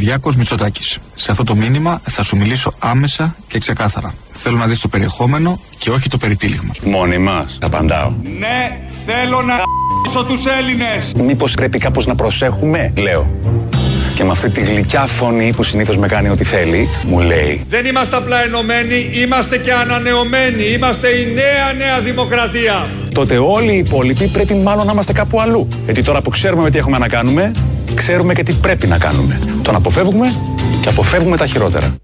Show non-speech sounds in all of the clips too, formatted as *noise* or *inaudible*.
Κυριάκος Μητσοτάκης. Σε αυτό το μήνυμα θα σου μιλήσω άμεσα και ξεκάθαρα. Θέλω να δεις το περιεχόμενο και όχι το περιτύλιγμα. Μόνοι μας. Απαντάω. Ναι, θέλω να ***σω τους Έλληνες. Μήπως πρέπει κάπως να προσέχουμε, λέω. Και με αυτή τη γλυκιά φωνή που συνήθως με κάνει ό,τι θέλει, μου λέει: Δεν είμαστε απλά ενωμένοι, είμαστε και ανανεωμένοι. Είμαστε η νέα νέα δημοκρατία. Τότε όλοι οι υπόλοιποι πρέπει μάλλον να είμαστε κάπου αλλού. Γιατί τώρα που ξέρουμε με τι έχουμε να κάνουμε, ξέρουμε και τι πρέπει να κάνουμε. Τον αποφεύγουμε και αποφεύγουμε τα χειρότερα.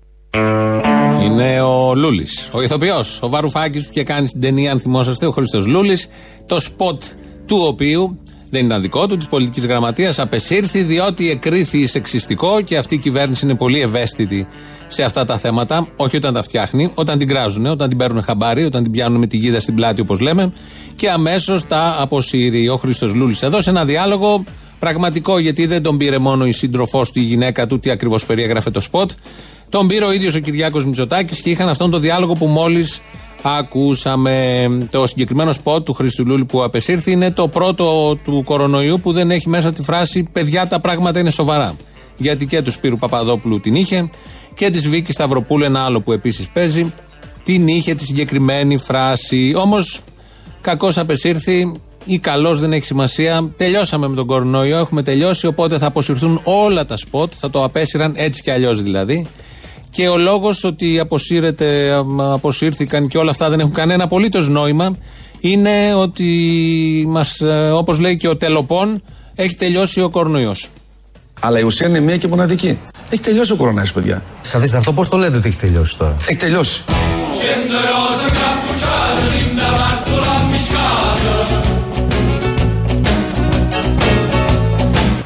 Είναι ο Λούλης, ο ηθοποιός, ο Βαρουφάκης που είχε κάνει στην ταινία, αν θυμόσαστε, ο Χρήστος Λούλης. Το σποτ του οποίου δεν ήταν δικό του, της πολιτικής γραμματείας, απεσύρθη διότι εκρίθη σεξιστικό και αυτή η κυβέρνηση είναι πολύ ευαίσθητη σε αυτά τα θέματα. Όχι όταν τα φτιάχνει, όταν την κράζουν, όταν την παίρνουν χαμπάρι, όταν την πιάνουν με τη γίδα στην πλάτη, όπως λέμε, και αμέσως τα αποσύρει ο Χρήστος Λούλης. Εδώ σε ένα διάλογο πραγματικό, γιατί δεν τον πήρε μόνο η σύντροφός του, η γυναίκα του, τι ακριβώς περιέγραφε το σποτ. Τον πήρε ο ίδιος ο Κυριάκος Μητσοτάκης και είχαν αυτόν τον διάλογο που μόλις ακούσαμε. Το συγκεκριμένο σποτ του Χρήστου Λούλη που απεσύρθη είναι το πρώτο του κορονοϊού που δεν έχει μέσα τη φράση Παιδιά, τα πράγματα είναι σοβαρά. Γιατί και του Σπύρου Παπαδόπουλου την είχε και της Βίκης Σταυροπούλου, ένα άλλο που επίσης παίζει, την είχε τη συγκεκριμένη φράση. Όμως κακώς απεσύρθη ή καλώ δεν έχει σημασία. Τελειώσαμε με τον κορονοϊό, έχουμε τελειώσει. Οπότε θα αποσυρθούν όλα τα σποτ, θα το απέσυραν έτσι κι αλλιώς δηλαδή. Και ο λόγος ότι αποσύρεται, αμ, αποσύρθηκαν και όλα αυτά δεν έχουν κανένα απολύτως νόημα είναι ότι μας, ε, όπως λέει και ο Τελοπών, έχει τελειώσει ο κορονοϊός. Αλλά η ουσία είναι μία και μοναδική. Έχει τελειώσει ο κορονάης, παιδιά. Καθίστε, αυτό πώς το λέτε ότι έχει τελειώσει τώρα; Έχει τελειώσει.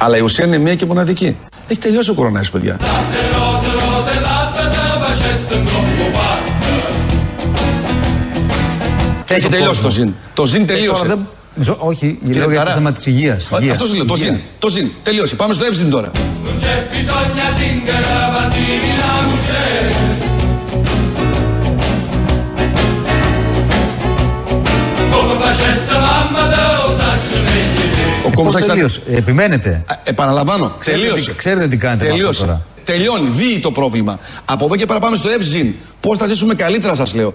Αλλά η ουσία είναι μία και μοναδική. Έχει τελειώσει ο κορονάης, παιδιά. Latte rose rose latte da facette troppo fatte Έχει τελειώσει το ζήν. Το ζήν Ε, τώρα τελείωσε. δεν- Μισό- Όχι, Κύριε λέω για το Καρά. θέμα της υγείας. Αυτός σου λέω, το ζήν. Το ζήν. Τελείωσε. Πάμε στο εύζην τώρα. Πώ κόμμα θα τελείωσε. Επιμένετε. Επαναλαμβάνω. Ξέρετε Τελείωσε. τι- ξέρετε τι κάνετε με αυτό Τελείωσε. τώρα. Τελειώνει. Δει το πρόβλημα. Από εδώ και πέρα πάμε στο εύζην. Πώς θα ζήσουμε καλύτερα, σας λέω.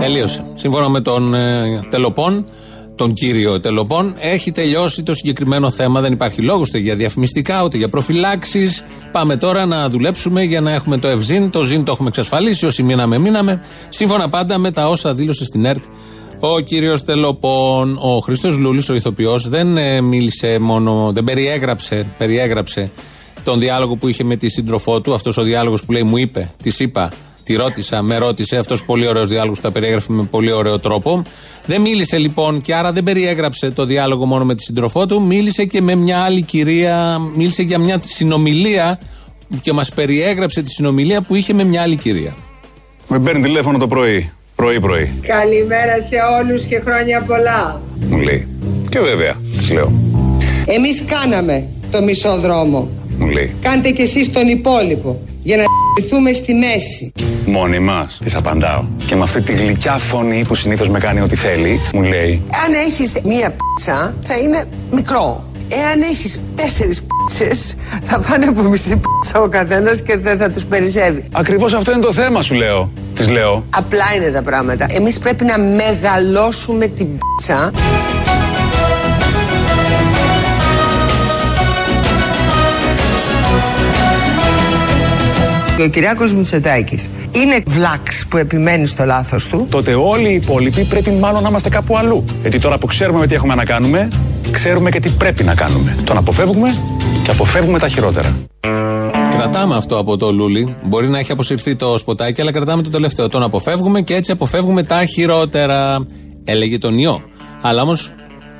Τελείωσε. Σύμφωνα με τον ε, Τελοπών, τον κύριο Τελοπών, έχει τελειώσει το συγκεκριμένο θέμα. Δεν υπάρχει λόγος ούτε για διαφημιστικά ούτε για προφυλάξεις. Πάμε τώρα να δουλέψουμε για να έχουμε το ευζήν. Το ζήν το έχουμε εξασφαλίσει. Όσοι μείναμε, μείναμε. Σύμφωνα πάντα με τα όσα δήλωσε στην ΕΡΤ ο κύριος Τελοπών. Ο Χρήστο Λούλης, ο ηθοποιός, δεν ε, μίλησε μόνο, δεν περιέγραψε, περιέγραψε τον διάλογο που είχε με τη σύντροφό του. Αυτός ο διάλογος που λέει, μου είπε, τη είπα, τη ρώτησα, με ρώτησε. Αυτός πολύ ωραίος διάλογος που τα περιέγραφε με πολύ ωραίο τρόπο. Δεν μίλησε λοιπόν και άρα δεν περιέγραψε το διάλογο μόνο με τη σύντροφό του. Μίλησε και με μια άλλη κυρία, μίλησε για μια συνομιλία και μας περιέγραψε τη συνομιλία που είχε με μια άλλη κυρία. Με παίρνει τηλέφωνο το πρωί. Πρωί-πρωί. Καλημέρα σε όλους και χρόνια πολλά. Μου λέει. Και βέβαια, της λέω. Εμείς κάναμε το μισό δρόμο. Μου λέει. Κάντε κι εσείς τον υπόλοιπο για να ηθούμε στη μέση. Μόνοι μας. Της απαντάω. Και με αυτή τη γλυκιά φωνή που συνήθως με κάνει ό,τι θέλει, μου λέει. Αν έχεις μία πίτσα θα είναι μικρό. Εάν έχεις τέσσερις πίτσες θα πάνε από μισή πίτσα ο καθένας και δεν θα τους περισσεύει. Ακριβώς αυτό είναι το θέμα, σου λέω. Της λέω. Απλά είναι τα πράγματα. Εμείς πρέπει να μεγαλώσουμε την πίτσα Ο Κυριάκος Μητσοτάκης είναι βλάξ που επιμένει στο λάθος του. Τότε όλοι οι υπόλοιποι πρέπει μάλλον να είμαστε κάπου αλλού. Γιατί τώρα που ξέρουμε με τι έχουμε να κάνουμε, ξέρουμε και τι πρέπει να κάνουμε. Τον αποφεύγουμε και αποφεύγουμε τα χειρότερα. Κρατάμε αυτό από το Λούλι. Μπορεί να έχει αποσυρθεί το σποτάκι, αλλά κρατάμε το τελευταίο. Τον αποφεύγουμε και έτσι αποφεύγουμε τα χειρότερα. Έλεγε τον ιό. Αλλά όμως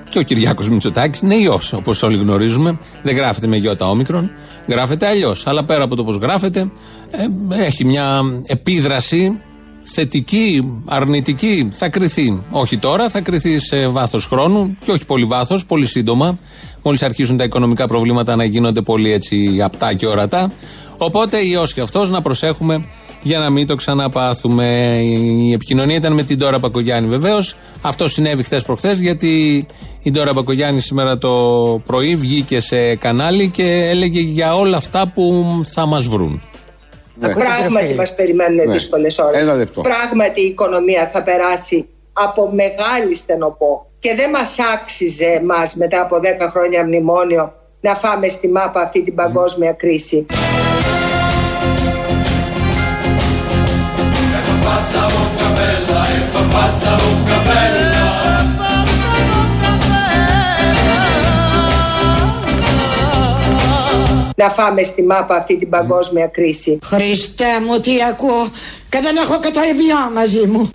Και ο Κυριάκος Μητσοτάκης είναι ιός, όπως όλοι γνωρίζουμε. Δεν γράφεται με γιώτα όμικρον, γράφεται αλλιώς. Αλλά πέρα από το πώ γράφεται, ε, έχει μια επίδραση θετική, αρνητική. Θα κρυθεί. Όχι τώρα, θα κρυθεί σε βάθος χρόνου και όχι πολύ βάθος, πολύ σύντομα. Μόλις αρχίσουν τα οικονομικά προβλήματα να γίνονται πολύ έτσι απτά και ορατά. Οπότε ιό και αυτός να προσέχουμε για να μην το ξαναπάθουμε. Η επικοινωνία ήταν με την Τώρα Πακογιάννη βεβαίως. Αυτό συνέβη χθες προχθές γιατί η Τώρα Πακογιάννη σήμερα το πρωί βγήκε σε κανάλι και έλεγε για όλα αυτά που θα μας βρουν. Πράγματι μας περιμένουν Ναι. δύσκολες ώρες. Ένα λεπτό. Πράγματι η οικονομία θα περάσει από μεγάλη στενοπό και δεν μας άξιζε εμάς μετά από 10 χρόνια μνημόνιο να φάμε στη μάπα αυτή την παγκόσμια κρίση. Passa bocca bella, e passa bocca bella. Να φάμε στη μάπα αυτή την παγκόσμια κρίση. Χριστέ μου τι ακούω και δεν έχω και το ευγιό μαζί μου.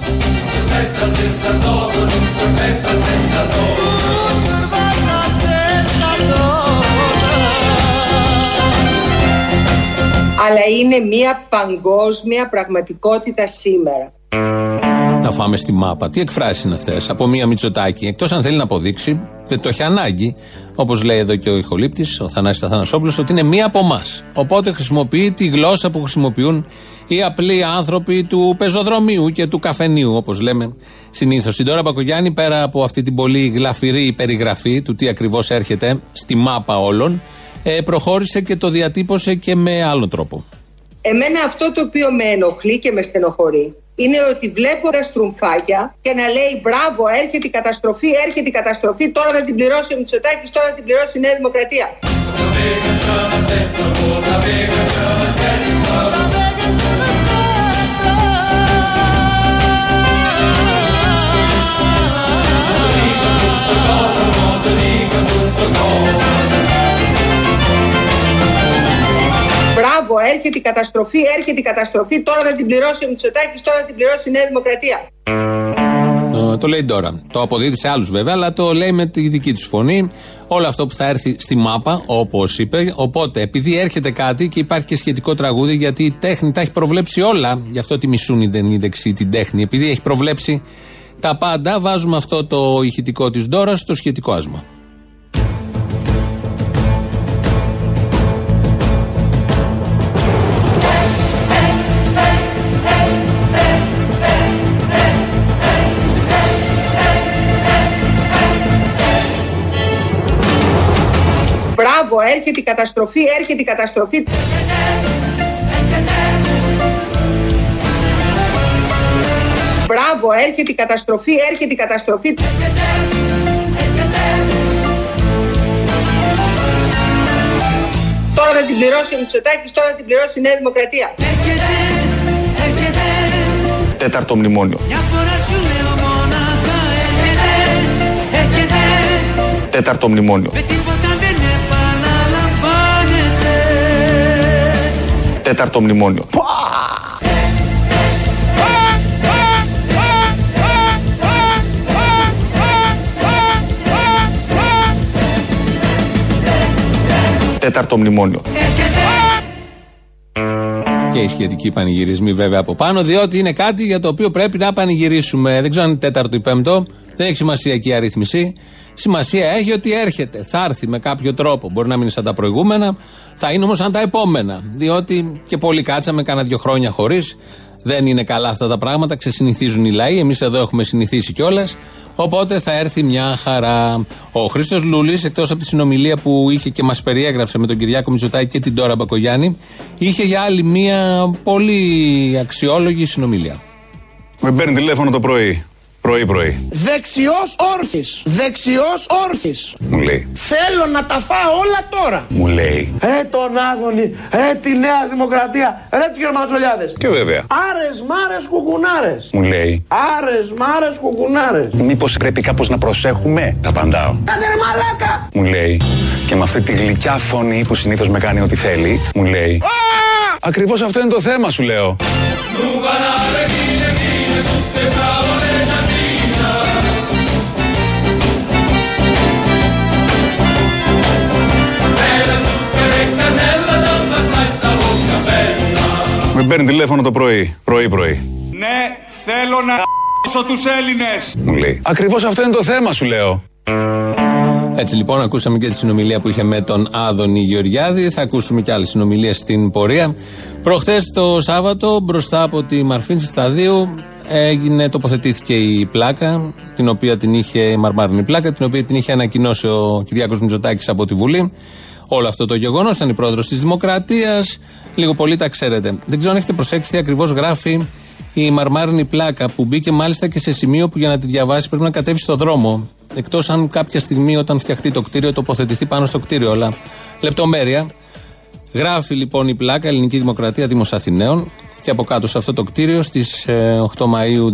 Αλλά είναι μια παγκόσμια πραγματικότητα σήμερα. Να φάμε στη μάπα. Τι εκφράσεις είναι αυτές; Από μία Μητσοτάκη. Εκτός αν θέλει να αποδείξει, δεν το έχει ανάγκη, όπως λέει εδώ και ο ηχολήπτη, ο Θανάσης Αθανασόπουλος, ότι είναι μία από εμάς. Οπότε χρησιμοποιεί τη γλώσσα που χρησιμοποιούν οι απλοί άνθρωποι του πεζοδρομίου και του καφενείου, όπως λέμε συνήθως. Η Ντόρα Μπακογιάννη, πέρα από αυτή την πολύ γλαφυρή περιγραφή του τι ακριβώς έρχεται στη μάπα όλων, ε, προχώρησε και το διατύπωσε και με άλλο τρόπο. Εμένα αυτό το οποίο με ενοχλεί και με στενοχωρεί είναι ότι βλέπω τα στρουμφάκια και να λέει μπράβο έρχεται η καταστροφή, έρχεται η καταστροφή, τώρα θα την πληρώσει ο Μητσοτάκης, τώρα θα την πληρώσει η Νέα Δημοκρατία. Μπράβο, έρχεται η καταστροφή, έρχεται η καταστροφή, τώρα θα την πληρώσει ο Μητσοτάκης, τώρα θα την πληρώσει η Νέα Δημοκρατία. Ε, το λέει τώρα. Το αποδίδει σε άλλους βέβαια, αλλά το λέει με τη δική τους φωνή. Όλο αυτό που θα έρθει στη μάπα, όπως είπε. Οπότε, επειδή έρχεται κάτι και υπάρχει και σχετικό τραγούδι, γιατί η τέχνη τα έχει προβλέψει όλα. Γι' αυτό τη μισούν οι δεν- οι δεξιοί την τέχνη. Επειδή έχει προβλέψει τα πάντα, βάζουμε αυτό το ηχητικό της Ντόρας στο σχετικό άσμα. Μπράβο, έρχεται η καταστροφή, έρχεται η καταστροφή. Μπράβο, έρχεται η καταστροφή, έρχεται η καταστροφή. Τώρα θα την πληρώσει ο Μητσοτάκης, τώρα θα την πληρώσει η Νέα Δημοκρατία. Τέταρτο μνημόνιο. Τέταρτο μνημόνιο. Τέταρτο μνημόνιο. Τέταρτο μνημόνιο. Και οι σχετικοί πανηγυρισμοί βέβαια από πάνω, διότι είναι κάτι για το οποίο πρέπει να πανηγυρίσουμε. Δεν ξέρω αν είναι τέταρτο ή πέμπτο, δεν έχει σημασία εκεί η αρρύθμιση. Σημασία έχει ότι έρχεται, θα έρθει με κάποιο τρόπο. Μπορεί να μην είναι σαν τα προηγούμενα, θα είναι όμως σαν τα επόμενα. Διότι και πολλοί κάτσαμε κάνα δύο χρόνια χωρίς. Δεν είναι καλά αυτά τα πράγματα, ξεσυνηθίζουν οι λαοί. Εμείς εδώ έχουμε συνηθίσει κιόλας. Οπότε θα έρθει μια χαρά. Ο Χρήστος Λούλης, εκτός από τη συνομιλία που είχε και μας περιέγραψε με τον Κυριάκο Μητσοτάκη και την Τώρα Μπακογιάννη, είχε για άλλη μια πολύ αξιόλογη συνομιλία. Με παίρνει τηλέφωνο το πρωί. Πρωί-πρωί. Δεξιός όρθις, δεξιός όρθις. Μου λέει. Θέλω να τα φάω όλα τώρα. Μου λέει. Ρε τον Άδωνη, ρε τη Νέα Δημοκρατία, ρε τους Γερμανοτρολιάδες. Και βέβαια. Άρες μάρες κουκουνάρες. Μου λέει. Άρες μάρες κουκουνάρες. Μήπως πρέπει κάπως να προσέχουμε; Τα απαντάω. Κάντε ρε μαλάκα. Μου λέει. Και με αυτή τη γλυκιά φωνή που συνήθως με κάνει ό,τι θέλει. Μου λέει. Ακριβώς αυτό είναι το θέμα σου λέω. Παίρνει τηλέφωνο το πρωί, πρωί-πρωί. Ναι, θέλω να ***σω τους Έλληνες. Μου λέει. Ακριβώς αυτό είναι το θέμα, σου λέω. Έτσι λοιπόν, ακούσαμε και τη συνομιλία που είχε με τον Άδωνη Γεωργιάδη. Θα ακούσουμε και άλλες συνομιλίες στην πορεία. Προχθές το Σάββατο, μπροστά από τη Μαρφίν Σταδίου, έγινε, τοποθετήθηκε η πλάκα, την οποία την είχε, η μαρμάρινη πλάκα, την οποία την είχε ανακοινώσει ο Κυριάκος Μητσοτάκης από τη Βουλή. Όλο αυτό το γεγονός ήταν η πρόεδρος της Δημοκρατίας. Λίγο πολύ τα ξέρετε. Δεν ξέρω αν έχετε προσέξει τι ακριβώς γράφει η μαρμάρινη πλάκα που μπήκε μάλιστα και σε σημείο που για να τη διαβάσει πρέπει να κατέβει στο δρόμο. Εκτός αν κάποια στιγμή όταν φτιαχτεί το κτίριο τοποθετηθεί πάνω στο κτίριο. Αλλά λεπτομέρεια. Γράφει λοιπόν η πλάκα Ελληνική Δημοκρατία Δήμο Αθηναίων και από κάτω σε αυτό το κτίριο στις 8 Μαου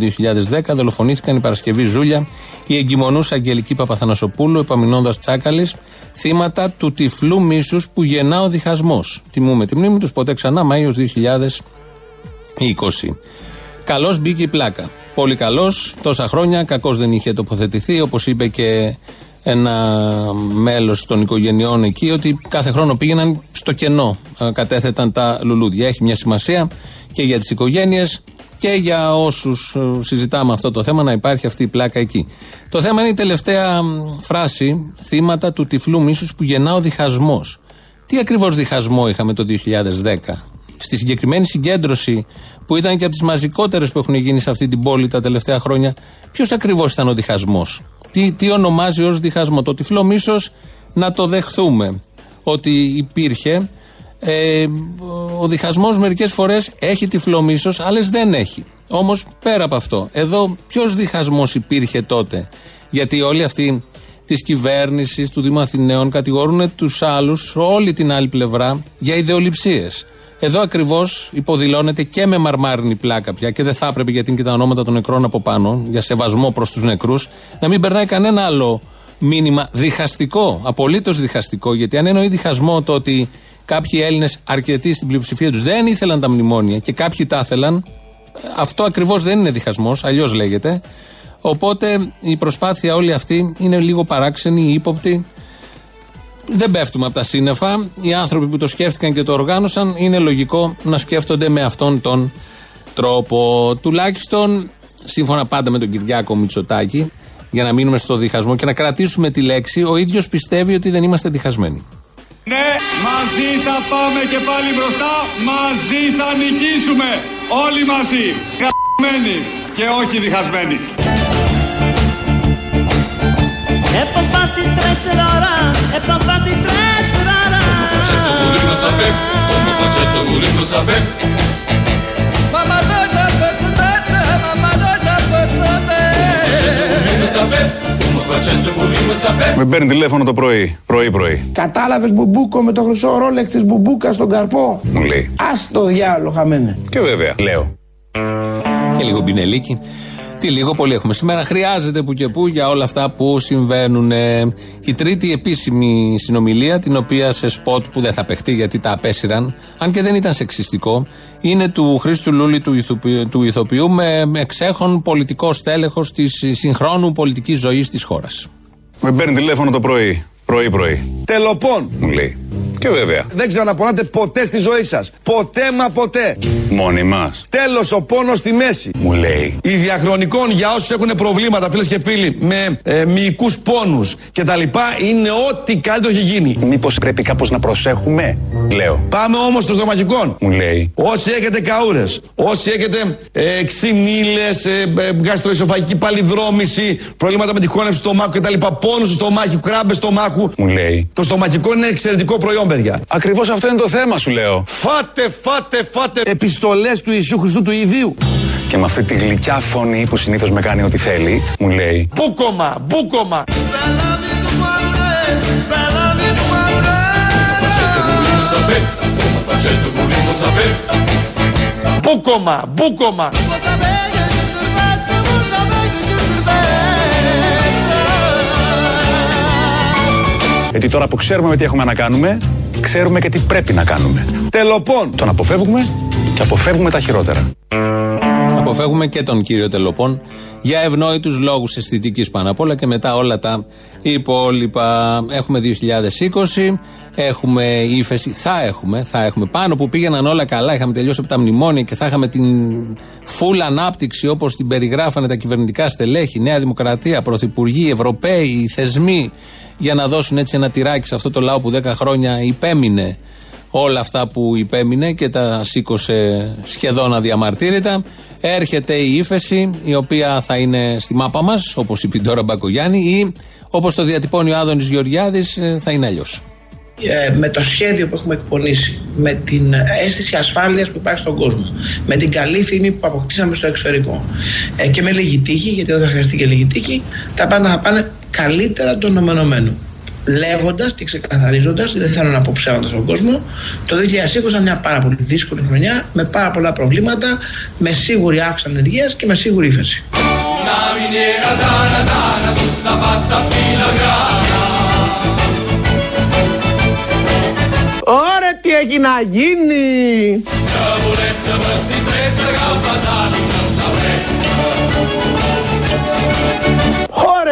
2010 δολοφονήθηκαν η Παρασκευή Ζούλια, η εγκυμονούσα Αγγελική Παπαθανασοπούλου, επαμεινώντας Τσάκαλης, θύματα του τυφλού μίσους που γεννά ο διχασμός. Τιμούμε τη μνήμη τους ποτέ ξανά Μάιος 2020. Καλώ μπήκε η πλάκα. Πολύ καλός. Τόσα χρόνια κακώ δεν είχε τοποθετηθεί. Όπως είπε και ένα μέλος των οικογενειών εκεί, ότι κάθε χρόνο πήγαιναν στο κενό. ε, Κατέθεταν τα λουλούδια. Έχει μια σημασία και για τις οικογένειες και για όσους συζητάμε αυτό το θέμα να υπάρχει αυτή η πλάκα εκεί. Το θέμα είναι η τελευταία μ, φράση, θύματα του τυφλού μίσους που γεννά ο διχασμός. Τι ακριβώς διχασμό είχαμε το 2010. Στη συγκεκριμένη συγκέντρωση που ήταν και από τις μαζικότερες που έχουν γίνει σε αυτή την πόλη τα τελευταία χρόνια, ποιος ακριβώς ήταν ο διχασμός; Τι, τι ονομάζει ως διχασμό. Το τυφλό μίσος να το δεχθούμε ότι υπήρχε. Ε, ο διχασμός μερικές φορές έχει τυφλό μίσος, άλλες δεν έχει. Όμως πέρα από αυτό, εδώ ποιος διχασμός υπήρχε τότε; Γιατί όλοι αυτοί της κυβέρνησης, του Δήμου Αθηναίων κατηγορούν τους άλλους, όλη την άλλη πλευρά, για ιδεολειψίες. Εδώ ακριβώς υποδηλώνεται και με μαρμάρινη πλάκα πια και δεν θα έπρεπε γιατί είναι και τα ονόματα των νεκρών από πάνω, για σεβασμό προς τους νεκρούς, να μην περνάει κανένα άλλο μήνυμα διχαστικό, απολύτως διχαστικό. Γιατί αν εννοεί διχασμό το ότι κάποιοι Έλληνες, αρκετοί στην πλειοψηφία τους, δεν ήθελαν τα μνημόνια και κάποιοι τα ήθελαν, αυτό ακριβώς δεν είναι διχασμός, αλλιώς λέγεται. Οπότε η προσπάθεια όλη αυτή είναι λίγο παράξενη, ύποπτη. Δεν πέφτουμε από τα σύννεφα. Οι άνθρωποι που το σκέφτηκαν και το οργάνωσαν είναι λογικό να σκέφτονται με αυτόν τον τρόπο. Τουλάχιστον σύμφωνα πάντα με τον Κυριάκο Μητσοτάκη, για να μείνουμε στο διχασμό και να κρατήσουμε τη λέξη, ο ίδιος πιστεύει ότι δεν είμαστε διχασμένοι. Ναι, μαζί θα πάμε και πάλι μπροστά, μαζί θα νικήσουμε. Όλοι μαζί, χαμένοι και όχι διχασμένοι. Με παίρνει τηλέφωνο το πρωί, πρωί-πρωί. Κατάλαβε Μπουμπούκο με το χρυσό Rolex τη Μπουμπούκα στον καρπό, μου λέει Α στο διάολο χαμένε. Και βέβαια, λέω. Και λίγο μπινελίκι. Τι λίγο πολύ έχουμε σήμερα. Χρειάζεται που και που για όλα αυτά που συμβαίνουν. Ε, Η τρίτη επίσημη συνομιλία, την οποία σε σποτ που δεν θα παιχτεί γιατί τα απέσυραν, αν και δεν ήταν σεξιστικό, είναι του Χρήστου Λούλη του ηθοποιού, του ηθοποιού με, με εξέχον πολιτικό στέλεχος της συγχρόνου πολιτικής ζωής της χώρας. Με παίρνει τηλέφωνο το πρωί, πρωί-πρωί. Τελοπών. Μου λέει. Και βέβαια. Δεν ξαναπονάτε ποτέ στη ζωή σας. Ποτέ μα ποτέ. Μόνοι μας. Τέλος ο πόνος στη μέση. Μου λέει. Η διαχρονικών για όσους έχουν προβλήματα, φίλες και φίλοι, με ε, μυϊκούς πόνους κτλ. είναι ό,τι καλύτερο έχει γίνει. Μήπως πρέπει κάπως να προσέχουμε, λέω. Πάμε όμως στο στομαχικών. Μου λέει. Όσοι έχετε καούρες, όσοι έχετε ε, ξυνήλες, ε, ε, γαστροϊσοφαγική παλιδρόμηση, προβλήματα με τη χώνευση του στομάχου κτλ. Πόνους στο στομάχι, κράμπες στομάχου. Μου λέει. Το στομαχικό είναι εξαιρετικό προϊόν, παιδιά. Ακριβώς αυτό είναι το θέμα, σου λέω. Φάτε, φάτε, φάτε επιστολές του Ιησού Χριστού του Ιδίου. Και με αυτή τη γλυκιά φωνή που συνήθως με κάνει ό,τι θέλει, μου λέει. Μπούκομα, μπούκομα. Volimo sapere, come concetto volimo sapere. Μπούκομα, μπούκομα. Γιατί τώρα που ξέρουμε με τι έχουμε να κάνουμε, ξέρουμε και τι πρέπει να κάνουμε. Τελοπών. Τον αποφεύγουμε και αποφεύγουμε τα χειρότερα. Αποφεύγουμε και τον κύριο Τελοπών, Για ευνόητους λόγους αισθητικής πάνω απ' όλα και μετά όλα τα υπόλοιπα. Έχουμε 2020, έχουμε ύφεση, θα έχουμε, θα έχουμε. Πάνω που πήγαιναν όλα καλά, είχαμε τελειώσει από τα μνημόνια και θα είχαμε την φουλ ανάπτυξη όπως την περιγράφανε τα κυβερνητικά στελέχη, Νέα Δημοκρατία, Πρωθυπουργοί, Ευρωπαίοι, θεσμοί, για να δώσουν έτσι ένα τυράκι σε αυτό το λαό που 10 χρόνια υπέμεινε όλα αυτά που υπέμεινε και τα σήκωσε σχεδόν αδιαμαρτύρητα. Έρχεται η ύφεση, η οποία θα είναι στη μάπα μας, όπως είπε τώρα Μπακογιάννη, ή όπως το διατυπώνει ο Άδωνης Γεωργιάδης, θα είναι αλλιώς. Ε, με το σχέδιο που έχουμε εκπονήσει, με την αίσθηση ασφάλειας που υπάρχει στον κόσμο, με την καλή φήμη που αποκτήσαμε στο εξωτερικό ε, και με λίγη τύχη, γιατί δεν θα χρειαστεί και λίγη τύχη, τα πάντα θα πάνε καλύτερα των ομενωμένων λέγοντας και ξεκαθαρίζοντας, δεν θέλω να πω ψέματα στον κόσμο, το 2020 ήταν μια πάρα πολύ δύσκολη χρονιά με πάρα πολλά προβλήματα, με σίγουρη αύξηση ανεργίας και με σίγουρη ύφεση. Ωραία, τι έχει να γίνει!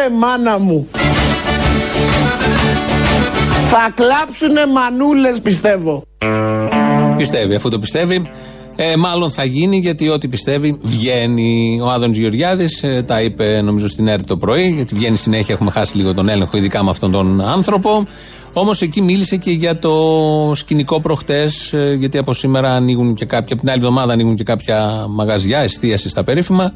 Ωρε μάνα μου! Θα κλάψουνε μανούλες πιστεύω. Πιστεύει, αφού το πιστεύει, ε, μάλλον θα γίνει γιατί ό,τι πιστεύει βγαίνει. Ο Άδωνης Γεωργιάδης ε, τα είπε νομίζω στην ΕΡΤ το πρωί, γιατί βγαίνει συνέχεια. Έχουμε χάσει λίγο τον έλεγχο, ειδικά με αυτόν τον άνθρωπο. Όμως εκεί μίλησε και για το σκηνικό προχτές, ε, γιατί από σήμερα ανοίγουν και κάποια, από την άλλη εβδομάδα ανοίγουν και κάποια μαγαζιά εστίαση στα περίφημα.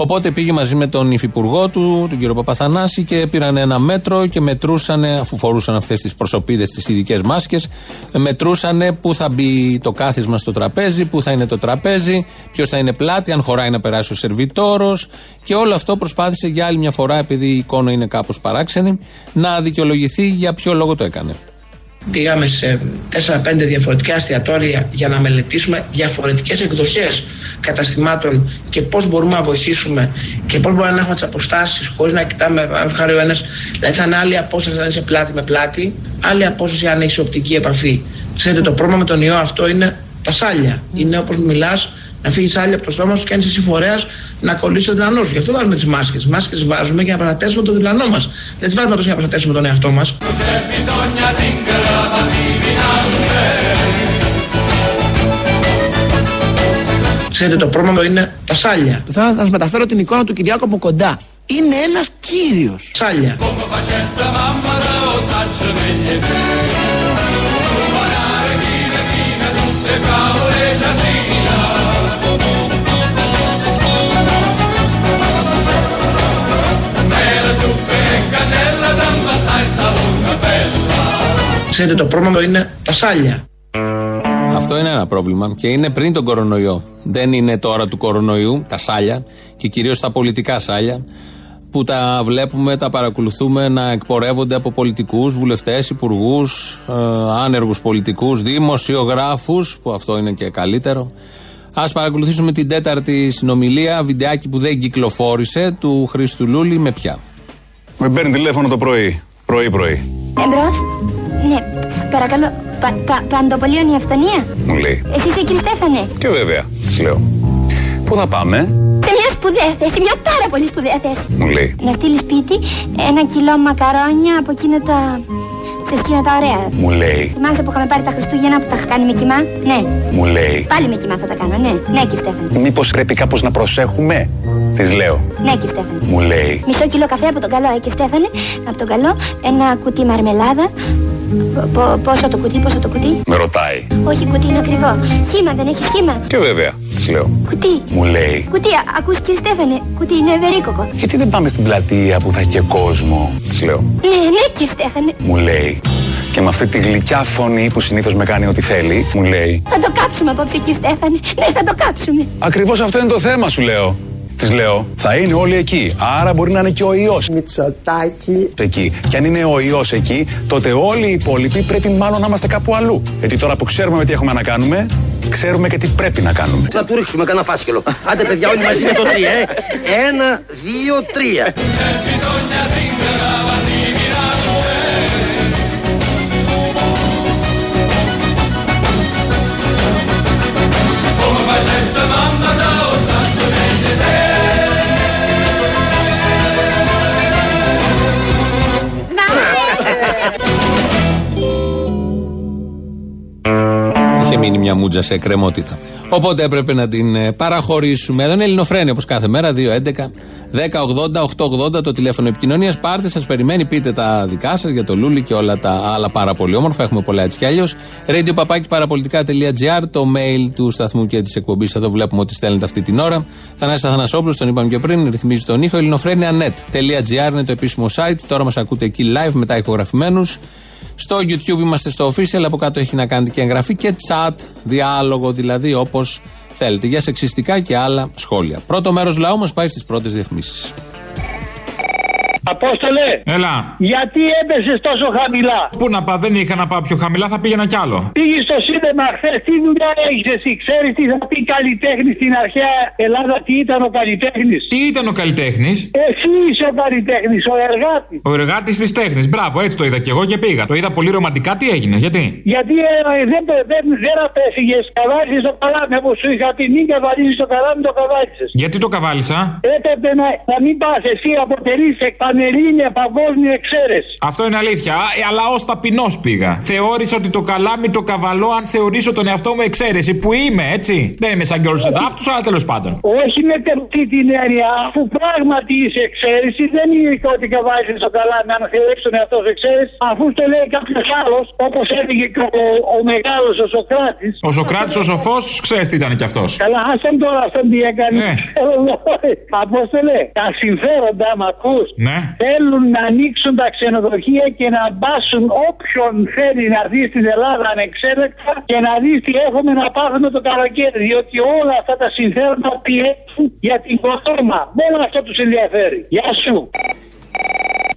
Οπότε πήγε μαζί με τον υφυπουργό του, τον κύριο Παπαθανάση, και πήραν ένα μέτρο και μετρούσαν, αφού φορούσαν αυτές τις προσωπίδες, τις ειδικές μάσκες, μετρούσαν πού θα μπει το κάθισμα στο τραπέζι, πού θα είναι το τραπέζι, ποιος θα είναι πλάτη, αν χωράει να περάσει ο σερβιτόρος. Και όλο αυτό προσπάθησε για άλλη μια φορά, επειδή η εικόνα είναι κάπως παράξενη, να δικαιολογηθεί για ποιο λόγο το έκανε. Πήγαμε σε 4-5 διαφορετικά εστιατόρια για να μελετήσουμε διαφορετικές εκδοχές καταστημάτων και πώς μπορούμε να βοηθήσουμε και πώς μπορούμε να έχουμε τις αποστάσεις χωρίς να κοιτάμε αν χάρη ο ένας δηλαδή θα είναι άλλη απόσταση αν είσαι πλάτη με πλάτη άλλη απόσταση αν έχεις οπτική επαφή ξέρετε το πρόβλημα με τον ιό αυτό είναι τα σάλια είναι όπως μιλάς να φύγεις άλλη από το στόμα σου και αν είσαι φορέα να κολλήσεις το διπλανός σου. Γι' αυτό βάζουμε τις μάσκες. Μάσκες βάζουμε για να προστατεύσουμε το διπλανό μας. Δεν τις βάζουμε τόσο για να προστατεύσουμε τον εαυτό μας. Ξέρετε, το πρόβλημα είναι τα σάλια. Θα σας μεταφέρω την εικόνα του Κυριάκου από κοντά. Είναι ένας κύριος. Σάλια. Ξέρετε το πρόβλημα είναι τα σάλια. Αυτό είναι ένα πρόβλημα και είναι πριν τον κορονοϊό. Δεν είναι τώρα του κορονοϊού, τα σάλια και κυρίως τα πολιτικά σάλια που τα βλέπουμε, τα παρακολουθούμε να εκπορεύονται από πολιτικούς, βουλευτές, υπουργούς, ε, άνεργους πολιτικούς, δημοσιογράφους, που αυτό είναι και καλύτερο. Α παρακολουθήσουμε την τέταρτη συνομιλία, βιντεάκι που δεν κυκλοφόρησε, του Χρήστου Λούλη με πια. Με παίρνει τηλέφωνο το πρωί. Πρωί-πρωί. Εμπρό. Ναι, παρακαλώ. Πα, πα, παντοπολίων η αυθονία. Μου λέει. Εσύ είσαι κύριε Στέφανε. Και βέβαια, της λέω. Πού θα πάμε, Σε μια σπουδαία θέση, μια πάρα πολύ σπουδαία θέση. μου λέει. Να στείλεις σπίτι ένα κιλό μακαρόνια από εκείνα τα. Ξέρεις εκείνα τα ωραία. Μου λέει. Θυμάσαι που είχαμε πάρει τα Χριστούγεννα που τα είχα κάνει με κοιμά; Ναι. Μου λέει. Πάλι με κοιμά θα τα κάνω, ναι. Ναι, κύριε Στέφανε. Μήπως πρέπει κάπως να προσέχουμε, της λέω. Ναι, κύριε Στέφανε. Μου λέει. Μισό κιλό καφέ από τον καλό, ε, κύριε Στέφανε. Από τον καλό. Ένα κουτί μαρμελάδα. Πο- πο- πόσο το κουτί, πόσο το κουτί; Με ρωτάει. Όχι, κουτί είναι ακριβό. Χήμα, δεν έχει χήμα. Και βέβαια, της λέω. Κουτί. Μου λέει. Κουτί, α- ακούς κύριε Στέφανε. Κουτί είναι ευερίκοκο. Γιατί δεν πάμε στην πλατεία που θα έχει και κόσμο, της λέω. Ναι, ναι, κύριε Στέφανε. Μου λέει. Και με αυτή τη γλυκιά φωνή που συνήθως με κάνει ό,τι θέλει, μου λέει. Θα το κάψουμε απόψε, κύριε Στέφανε. Ναι, θα το κάψουμε. Ακριβώς αυτό είναι το θέμα, σου λέω. Της λέω, θα είναι όλοι εκεί. Άρα μπορεί να είναι και ο ιός. Μητσοτάκι. Εκεί. Και αν είναι ο ιός εκεί, τότε όλοι οι υπόλοιποι πρέπει μάλλον να είμαστε κάπου αλλού. Γιατί τώρα που ξέρουμε τι έχουμε να κάνουμε, ξέρουμε και τι πρέπει να κάνουμε. Να του ρίξουμε κανένα φάσκελο. Άντε παιδιά όλοι μαζί με το τρία, ε. Ένα, δύο, τρία. Μείνει μια μούτζα σε εκκρεμότητα. Οπότε έπρεπε να την ε, παραχωρήσουμε. Εδώ είναι Ελληνοφρένια όπως κάθε μέρα, 2.11 10.80 8.80 το τηλέφωνο επικοινωνίας. Πάρτε, σας περιμένει, πείτε τα δικά σας για το Λούλι και όλα τα άλλα πάρα πολύ όμορφα. Έχουμε πολλά έτσι κι αλλιώς. Radio παραπολιτικά.gr, το mail του σταθμού και της εκπομπής. Εδώ βλέπουμε ότι στέλνετε αυτή την ώρα. Θανάσης Αθανασόπουλος, τον είπαμε και πριν, ρυθμίζει τον ήχο. Ελληνοφρένια.net.gr είναι το επίσημο site. Τώρα μας ακούτε εκεί live μετά ηχογραφημένους. Στο YouTube είμαστε στο official, από κάτω έχει να κάνετε και εγγραφή και chat, διάλογο δηλαδή όπως θέλετε για σεξιστικά και άλλα σχόλια. Πρώτο μέρος λαού μας πάει στις πρώτες διαφημίσεις. Απόστολε! Έλα. Γιατί έπεσες τόσο χαμηλά; Πού να πάω, δεν είχα να πάω πιο χαμηλά, θα πήγαινα κι άλλο. Πήγες στο σύνδεμα χθες, τι δουλειά έχεις εσύ, ξέρεις τι θα πει καλλιτέχνης στην αρχαία Ελλάδα, τι ήταν ο καλλιτέχνης; Τι ήταν ο καλλιτέχνης; Εσύ είσαι ο καλλιτέχνης, ο εργάτης. Ο εργάτης της τέχνης. Μπράβο, έτσι το είδα κι εγώ και πήγα. Το είδα πολύ ρομαντικά, τι έγινε, γιατί; Γιατί ε, δεν, δεν, δεν απέφυγες, καβάλισες το καλάμι όπως σου είχα πει, μην καβαλίζεις το καλάμι, το καβάλισες. Γιατί το καβάλισα; Έπρεπε να, να μην πας, εσύ αποτελεί πανελλήνια παγκόσμια εξαίρεση. Αυτό είναι αλήθεια, ε, αλλά ως ταπεινός πήγα. Θεώρησα ότι το καλάμι το καβαλώ αν θεωρήσω τον εαυτό μου εξαίρεση που είμαι, έτσι. Δεν είμαι σαν και όλου αυτού, αλλά τέλος πάντων. Όχι με αυτή την έννοια, αφού πράγματι είσαι εξαίρεση, δεν είναι ότι καβάζεις το καλάμι αν θεωρήσει τον εαυτό σου εξαίρεση, αφού το λέει κάποιος άλλος, όπως έλεγε και ο, ο μεγάλος ο Σοκράτη. Ο Σοκράτη ο σοφός, ξέρεις τι ήταν κι αυτός. Καλά, άσαν τώρα αυτόν τι έκανε. Ε. Απόστολε, τα συμφέροντα, μ' ακούς, Ναι. Θέλουν να ανοίξουν τα ξενοδοχεία και να μπάσουν όποιον θέλει να δει στην Ελλάδα ανεξέλεκτα και να δει τι έχουμε να πάθουμε το καλοκαίρι. Διότι όλα αυτά τα συμφέροντα πιέζουν για την κοτόμα. Μόνο αυτό τους ενδιαφέρει. Γεια σου.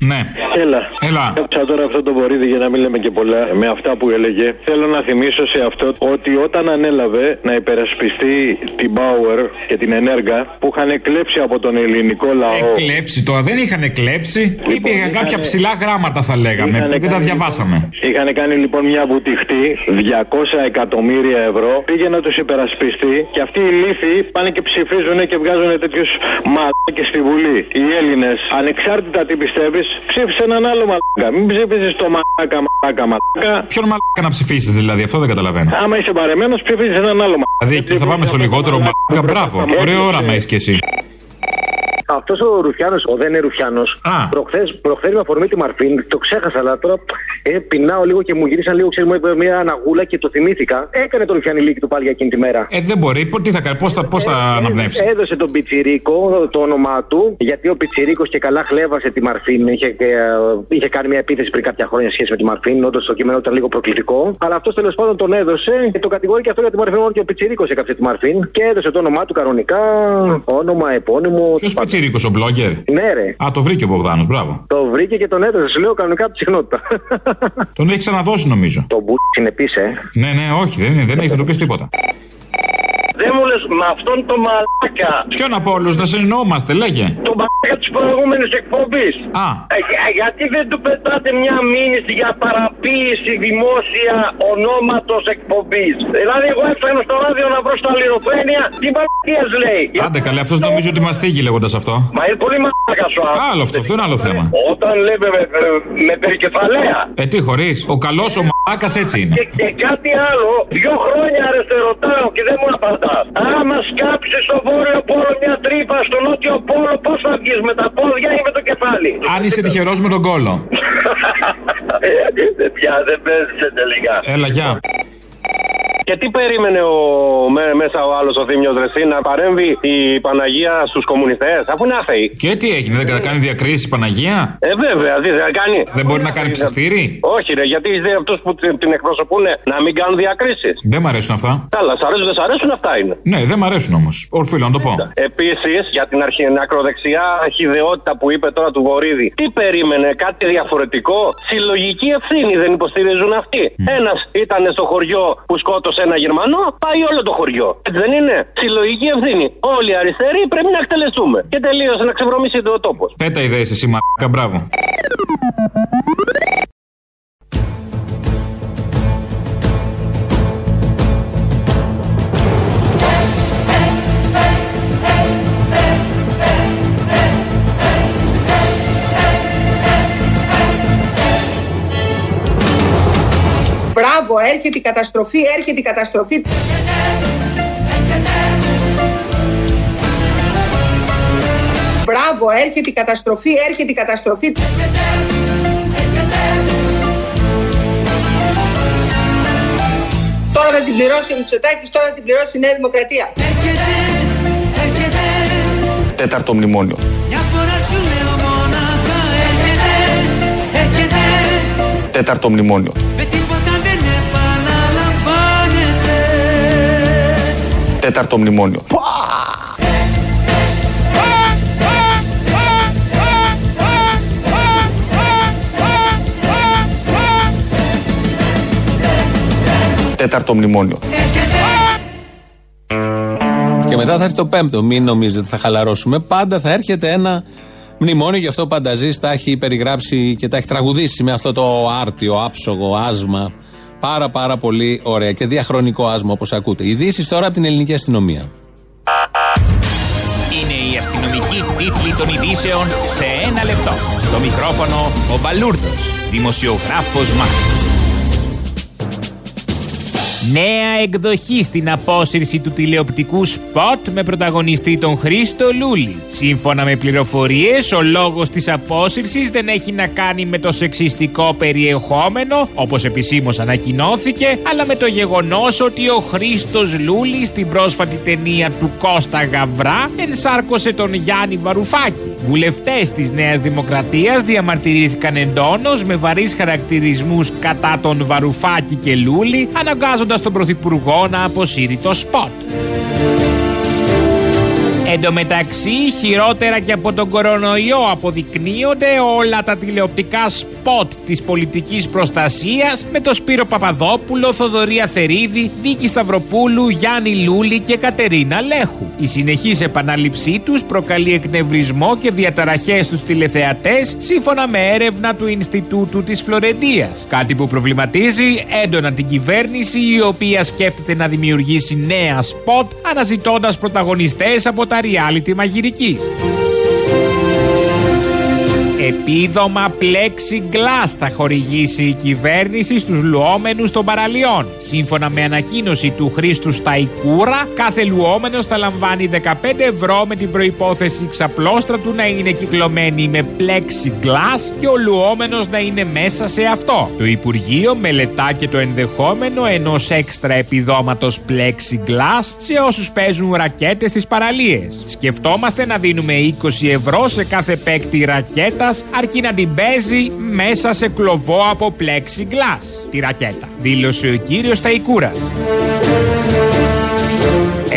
Ναι. Έλα. Έλα. Άκουσα τώρα αυτό το βορίδι για να μην λέμε και πολλά με αυτά που έλεγε. Θέλω να θυμίσω σε αυτό ότι όταν ανέλαβε να υπερασπιστεί την Bauer και την Ενέργα που είχαν κλέψει από τον ελληνικό λαό. Εκλέψει τώρα, δεν είχαν εκλέψει. Υπήρχαν είχανε- κάποια ψηλά γράμματα, θα λέγαμε, Είχανε που δεν τα κάνει- διαβάσαμε. Είχαν κάνει λοιπόν μια βουτυχτή 200 εκατομμύρια ευρώ. Πήγε να τους υπερασπιστεί και αυτοί οι λύθοι πάνε και ψηφίζουν και βγάζουν τέτοιους μαλάκες στη Βουλή. Οι Έλληνες, ανεξάρτητα τι πιστεύεις, ψήφισες έναν άλλο μαλάκα. Μην ψήφιζε το μαλάκα, μαλάκα, μαλάκα. Ποιον μαλάκα να ψηφίσεις δηλαδή, αυτό δεν καταλαβαίνω. Άμα είσαι παρεμένος, ψηφίζει έναν άλλο μαλάκα. Δηλαδή εκεί θα πάμε στο λιγότερο μαλάκα, μπράβο. Ωραίο όραμα έχεις κι εσύ. Αυτός ο Ρουφιάνος, ο δεν είναι Ρουφιάνος, προχθές με αφορμή τη Μαρφίν, το ξέχασα, αλλά τώρα ε, πεινάω λίγο και μου γύρισαν λίγο, ξέρεις, μου είπε μια αναγούλα και το θυμήθηκα. Έκανε το Ρουφιανιλίκη του πάλι για εκείνη τη μέρα. Ε, δεν μπορεί, Πο- τι θα κάνει, πώς θα, πώς θα αναπνεύσει; Έδωσε τον Πιτσιρίκο το όνομά του, γιατί ο Πιτσιρίκος και καλά χλέβασε τη Μαρφίν. Είχε, ε, είχε κάνει μια επίθεση πριν κάποια χρόνια σχέση με τη Μαρφίν. Όντως το κείμενο ήταν λίγο προκλητικό. Αλλά αυτός τέλος πάντων τον έδωσε και τον κατηγορεί και αυτό για τη Μαρφίν. Μόνο και ο Πιτσιρίκος έκαψε τη Μαρφίν και έδωσε το όνομά του κανονικά, όνομα, επώνυμο. Ποιος Πιτσυρίκο, ο blogger. Ναι, ρε. Α, το βρήκε ο Μπογδάνος, μπράβο. Το βρήκε και τον έδωσε, σου λέω κανονικά από τη συχνότητα. *laughs* Τον έχει ξαναδώσει νομίζω. Το μπου είναι πίσω, ε. Ναι, ναι, όχι, δεν, είναι, δεν έχει να το πει τίποτα. Δεν μου λες με αυτόν τον μαλάκα. Ποιον από όλους, να συνεννοούμαστε, λέγε. Τον μαλάκα της προηγούμενης εκπομπής. Α. γιατί δεν του πετάτε μια μήνυση για παραποίηση δημόσια ονόματος εκπομπής; Δηλαδή, εγώ έφτανα στο ράδιο να βρω στα λιροφρένια τι μαλακίες λέει. Άντε καλέ, αυτός νομίζω ότι μας τύγει λέγοντας αυτό. Μα είναι πολύ μαλάκα ο άνθρωπος. Άλλο αυτό, αυτό είναι άλλο θέμα. Όταν λέμε με, με περικεφαλαία. Ε, τι χωρίς. Ο καλός ο μαλάκας έτσι είναι. Και, και κάτι άλλο, δύο χρόνια αριστεροτάω και δεν μου απαντά. Άμα σκάψεις στο βόρειο πόλο μια τρύπα, στο νότιο πόλο, πώς θα βγεις με τα πόδια ή με το κεφάλι; Αν είσαι τυχερός με τον κόλο. *laughs* Δεν πια, δεν παίζεις τελικά. Έλα, γεια. Και τι περίμενε ο, με, μέσα ο άλλος ο Θήμιος Δρεσί να παρέμβει η Παναγία στους κομμουνιστές, αφού είναι άθεοι. Και τι έγινε, δεν κάνει διακρίσεις η Παναγία; Ε, βέβαια, τι θα κάνει. Δεν μπορεί να κάνει ψιστήρι; Όχι, ρε, γιατί είδε αυτούς που την την εκπροσωπούν να μην κάνουν διακρίσεις. Δεν μ' αρέσουν αυτά. Καλά, σ' αρέσουν, δεν σ' αρέσουν, αυτά είναι. Ναι, δεν μ' αρέσουν όμως. Ορφίλω να το πω. Επίσης, για την αρχή, ακροδεξιά χιδεότητα που είπε τώρα του Βορύδη, τι περίμενε, κάτι διαφορετικό; Συλλογική ευθύνη δεν υποστηρίζουν αυτοί. Ένας ήταν στο χωριό που σκότωσε ένα Γερμανό, πάει όλο το χωριό. Έτσι δεν είναι; Συλλογική ευθύνη. Όλοι οι αριστεροί πρέπει να εκτελεστούμε. Και τελείωσε να ξεβρωμίσει ο τόπος. Πέτα ιδέες εσύ, μαλάκα, μπράβο. Μπράβο Μπράβο, έρχεται η καταστροφή, έρχεται η καταστροφή. Μπράβο, έρχεται η καταστροφή, έρχεται η καταστροφή. Τώρα θα την πληρώσει ο Μητσοτάκης, τώρα θα την πληρώσει η Νέα Δημοκρατία. Τέταρτο μνημόνιο. Τέταρτο μνημόνιο. Τέταρτο μνημόνιο. Τέταρτο μνημόνιο. Και μετά θα έρθει το πέμπτο. Μην νομίζετε θα χαλαρώσουμε. Πάντα θα έρχεται ένα μνημόνιο. Γι' αυτό ο Πανταζή τα έχει περιγράψει και τα έχει τραγουδήσει με αυτό το άρτιο, άψογο, άσμα. Πάρα πάρα πολύ ωραία και διαχρονικό άσμα όπως ακούτε. Ειδήσεις τώρα από την ελληνική αστυνομία. Είναι η αστυνομική τίτλη των ειδήσεων σε ένα λεπτό. Στο μικρόφωνο ο Μπαλούρδος, δημοσιογράφος Μάρκος. Νέα εκδοχή στην απόσυρση του τηλεοπτικού σποτ με πρωταγωνιστή τον Χρήστο Λούλη. Σύμφωνα με πληροφορίες, ο λόγος της απόσυρσης δεν έχει να κάνει με το σεξιστικό περιεχόμενο, όπως επισήμως ανακοινώθηκε, αλλά με το γεγονός ότι ο Χρήστος Λούλη στην πρόσφατη ταινία του Κώστα Γαβρά ενσάρκωσε τον Γιάννη Βαρουφάκη. Βουλευτές της Νέας Δημοκρατίας διαμαρτυρήθηκαν εντόνως με βαρείς χαρακτηρισμούς κατά τον Βαρουφάκη και Λούλη, αναγκάζοντας τον Πρωθυπουργό να αποσύρει το σποτ. Εν τω μεταξύ, χειρότερα και από τον κορονοϊό αποδεικνύονται όλα τα τηλεοπτικά σποτ της πολιτικής προστασίας με το Σπύρο Παπαδόπουλο, Θοδωρή Αθερίδη, Βίκη Σταυροπούλου, Γιάννη Λούλη και Κατερίνα Λέχου. Η συνεχής επανάληψή τους προκαλεί εκνευρισμό και διαταραχές στους τηλεθεατές σύμφωνα με έρευνα του Ινστιτούτου της Φλωρεντίας. Κάτι που προβληματίζει έντονα την κυβέρνηση η οποία σκέφτεται να δημιουργήσει νέα σποτ αναζητώντας πρωταγωνιστές από τα reality μαγειρικής. Επίδομα plexiglass θα χορηγήσει η κυβέρνηση στους λουόμενους των παραλιών. Σύμφωνα με ανακοίνωση του Χρήστου Σταϊκούρα, κάθε λουόμενος θα λαμβάνει 15 ευρώ με την προϋπόθεση ξαπλώστρατου να είναι κυκλωμένη με plexiglass και ο λουόμενος να είναι μέσα σε αυτό. Το Υπουργείο μελετά και το ενδεχόμενο ενός έξτρα επιδόματος plexiglass σε όσους παίζουν ρακέτες στις παραλίες. Σκεφτόμαστε να δίνουμε 20 ευρώ σε κάθε παίκτη ρακέτας αρκεί να την παίζει μέσα σε κλωβό από plexiglass τη ρακέτα, δήλωσε ο κύριος Ταϊκούρας.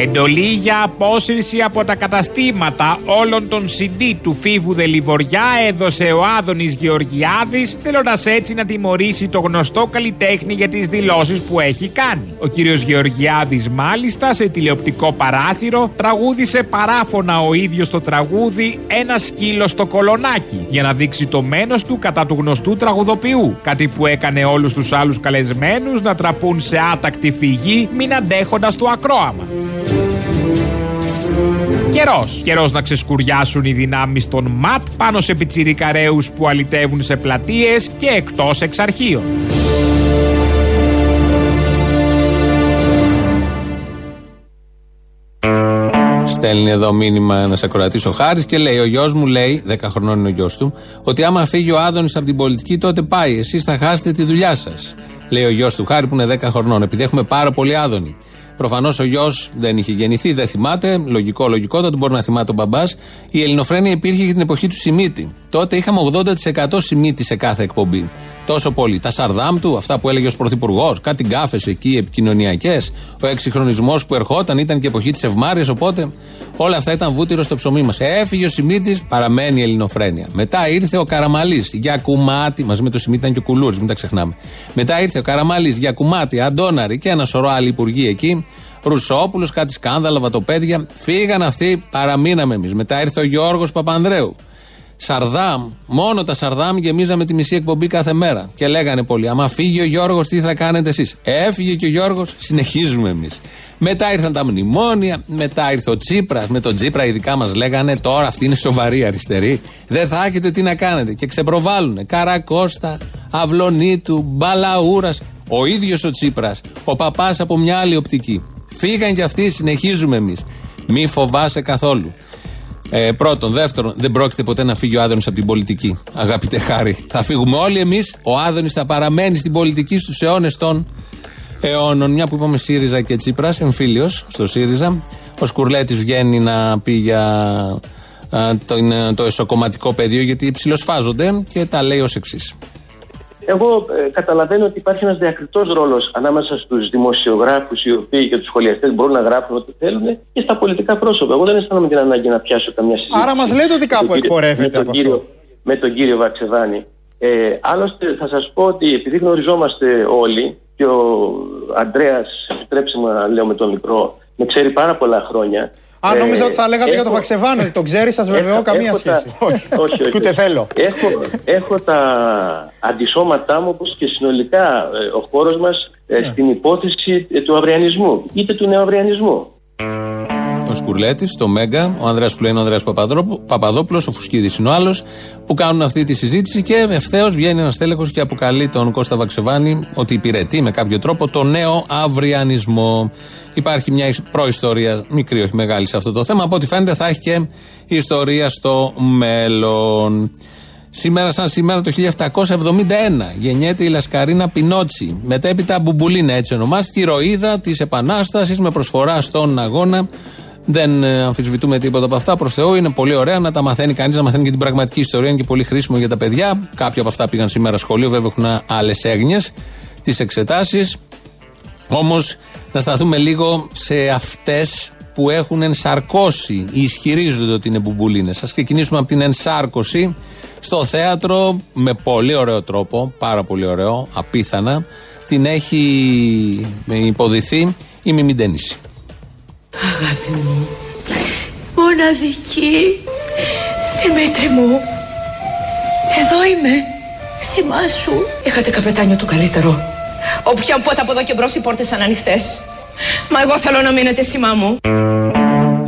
Εντολή για απόσυρση από τα καταστήματα όλων των CD του Φίβου Δελιβοριά έδωσε ο Άδωνης Γεωργιάδης θέλοντας έτσι να τιμωρήσει το γνωστό καλλιτέχνη για τις δηλώσεις που έχει κάνει. Ο κύριος Γεωργιάδης μάλιστα σε τηλεοπτικό παράθυρο τραγούδισε παράφωνα ο ίδιος το τραγούδι «Ένα σκύλο στο κολονάκι» για να δείξει το μένος του κατά του γνωστού τραγουδοποιού. Κάτι που έκανε όλους τους άλλους καλεσμένους να τραπούν σε άτακτη φυγή μην αντέχοντας το ακρόαμα. Καιρός. Καιρός να ξεσκουριάσουν οι δυνάμεις των ΜΑΤ πάνω σε πιτσιρικαρέους που αλυτεύουν σε πλατείες και εκτός εξαρχείων. Στέλνει εδώ μήνυμα ένας ακροατής ο Χάρης και λέει: Ο γιος μου λέει, 10 χρονών είναι ο γιος του, ότι άμα φύγει ο Άδωνης από την πολιτική, τότε πάει. Εσείς θα χάσετε τη δουλειά σας. Λέει ο γιος του Χάρη που είναι 10 χρονών, επειδή έχουμε πάρα πολύ Άδωνη. Προφανώς ο γιος δεν είχε γεννηθεί, δεν θυμάται. Λογικό, λογικό, τότε μπορεί να θυμάται ο μπαμπάς. Η ελληνοφρένεια υπήρχε και την εποχή του Σιμίτη. Τότε είχαμε 80% Σιμίτη σε κάθε εκπομπή. Τόσο πολύ. Τα σαρδάμ του, αυτά που έλεγε ως πρωθυπουργός, κάτι γκάφες εκεί επικοινωνιακές, ο εξυγχρονισμός που ερχόταν, ήταν και εποχή της Ευμάρεια. Οπότε όλα αυτά ήταν βούτυρο στο ψωμί μας. Έφυγε ο Σιμίτης, παραμένει η ελληνοφρένεια. Μετά ήρθε ο Καραμαλής για κουμάτι, μαζί με το Σιμίτη ήταν και ο Κουλούρης, μην τα ξεχνάμε. Μετά ήρθε ο Καραμαλής για κουμάτι, Αντόναρη και ένα σωρό άλλοι υπουργοί εκεί. Ρουσόπουλος, κάτι σκάνδαλα, βατοπέδια. Φύγαν αυτοί, παραμείναμε εμείς. Μετά ήρθε ο Γιώργος Παπανδρέου. Σαρδάμ, μόνο τα Σαρδάμ γεμίζαμε τη μισή εκπομπή κάθε μέρα. Και λέγανε πολλοί, άμα φύγει ο Γιώργος, τι θα κάνετε εσείς; Έφυγε και ο Γιώργος, συνεχίζουμε εμείς. Μετά ήρθαν τα μνημόνια, μετά ήρθε ο Τσίπρας. Με τον Τσίπρα, ειδικά μας λέγανε, τώρα αυτή είναι σοβαρή αριστερή. Δεν θα έχετε τι να κάνετε. Και ξεπροβάλλουνε. Καρακώστα, Αυλονίτου, Μπαλαούρας. Ο ίδιος ο Τσίπρας. Ο παπάς από μια άλλη οπτική. Φύγαν κι αυτοί, συνεχίζουμε εμείς. Μη φοβάσαι καθόλου. Ε, πρώτον. Δεύτερον, δεν πρόκειται ποτέ να φύγει ο Άδωνης από την πολιτική. Αγαπητέ Χάρη. Θα φύγουμε όλοι εμείς. Ο Άδωνης θα παραμένει στην πολιτική στους αιώνες των αιώνων. Μια που είπαμε ΣΥΡΙΖΑ και Τσίπρας, εμφύλιος στο ΣΥΡΙΖΑ. Ο Σκουρλέτης βγαίνει να πει για α, το, είναι το εσωκομματικό πεδίο γιατί ψηλοσφάζονται και τα λέει ως εξής. Εγώ ε, καταλαβαίνω ότι υπάρχει ένας διακριτός ρόλος ανάμεσα στους δημοσιογράφους οι οποίοι και τους σχολιαστές μπορούν να γράφουν ό,τι θέλουν και στα πολιτικά πρόσωπα. Εγώ δεν αισθάνομαι την ανάγκη να πιάσω καμιά συζήτηση. Άρα μας λέτε ότι κάπου με τον κύριο- εκπορεύεται με τον από κύριο- αυτό. Με τον κύριο Βαξεβάνη. Ε, άλλωστε θα σας πω ότι επειδή γνωριζόμαστε όλοι και ο Αντρέας, επιτρέψτε μου να λέω με τον μικρό, με ξέρει πάρα πολλά χρόνια. Αν νόμιζα Ε, ότι θα λέγατε για τον έχω- Βαξεβάνο, ότι τον ξέρει, σας βεβαιώ Έχω- καμία έχω τα- σχέση. όχι, όχι, όχι. Ούτε θέλω. Έχω, έχω τα αντισώματά μου όπως και συνολικά ε, ο χώρος μας ε, Ναι. στην υπόθεση ε, του αυριανισμού είτε του νεοαυριανισμού. Ο Σκουρλέτη, το Μέγκα, ο Ανδρέας που λέει είναι ο Ανδρέας Παπαδόπουλος, ο Φουσκίδης είναι ο άλλος, που κάνουν αυτή τη συζήτηση και ευθέως βγαίνει ένας τέλεχος και αποκαλεί τον Κώστα Βαξεβάνη ότι υπηρετεί με κάποιο τρόπο το νέο αυριανισμό. Υπάρχει μια ισ- προϊστορία, μικρή όχι μεγάλη σε αυτό το θέμα. Από ό,τι φαίνεται θα έχει και ιστορία στο μέλλον. Σήμερα, σαν σήμερα το 1771, γεννιέται η Λασκαρίνα Πινότσι. Μετέπειτα Μπουμπουλίνα, έτσι ονομάστηκε, ηρωίδα της Επανάστασης με προσφορά στον αγώνα. Δεν ε, αμφισβητούμε τίποτα από αυτά. Προς Θεού είναι πολύ ωραία να τα μαθαίνει κανείς, να μαθαίνει και την πραγματική ιστορία. Είναι και πολύ χρήσιμο για τα παιδιά. Κάποια από αυτά πήγαν σήμερα σχολείο, βέβαια έχουν άλλες έγνοιες. Τι εξετάσεις. Όμως να σταθούμε λίγο σε αυτές που έχουν ενσαρκώσει ή ισχυρίζονται ότι είναι μπουμπουλίνες. Α ξεκινήσουμε από την ενσάρκωση στο θέατρο με πολύ ωραίο τρόπο, πάρα πολύ ωραίο, απίθανα. Την έχει υποδηθεί η Μιμιντένιση. Αγάπη μου, μοναδική, Δημήτρη μου, εδώ είμαι, σημά σου. Είχατε καπετάνιο το καλύτερο. Όποια πότε από εδώ και μπρος οι πόρτες ήταν ανοιχτές. Μα εγώ θέλω να μείνετε σημά μου.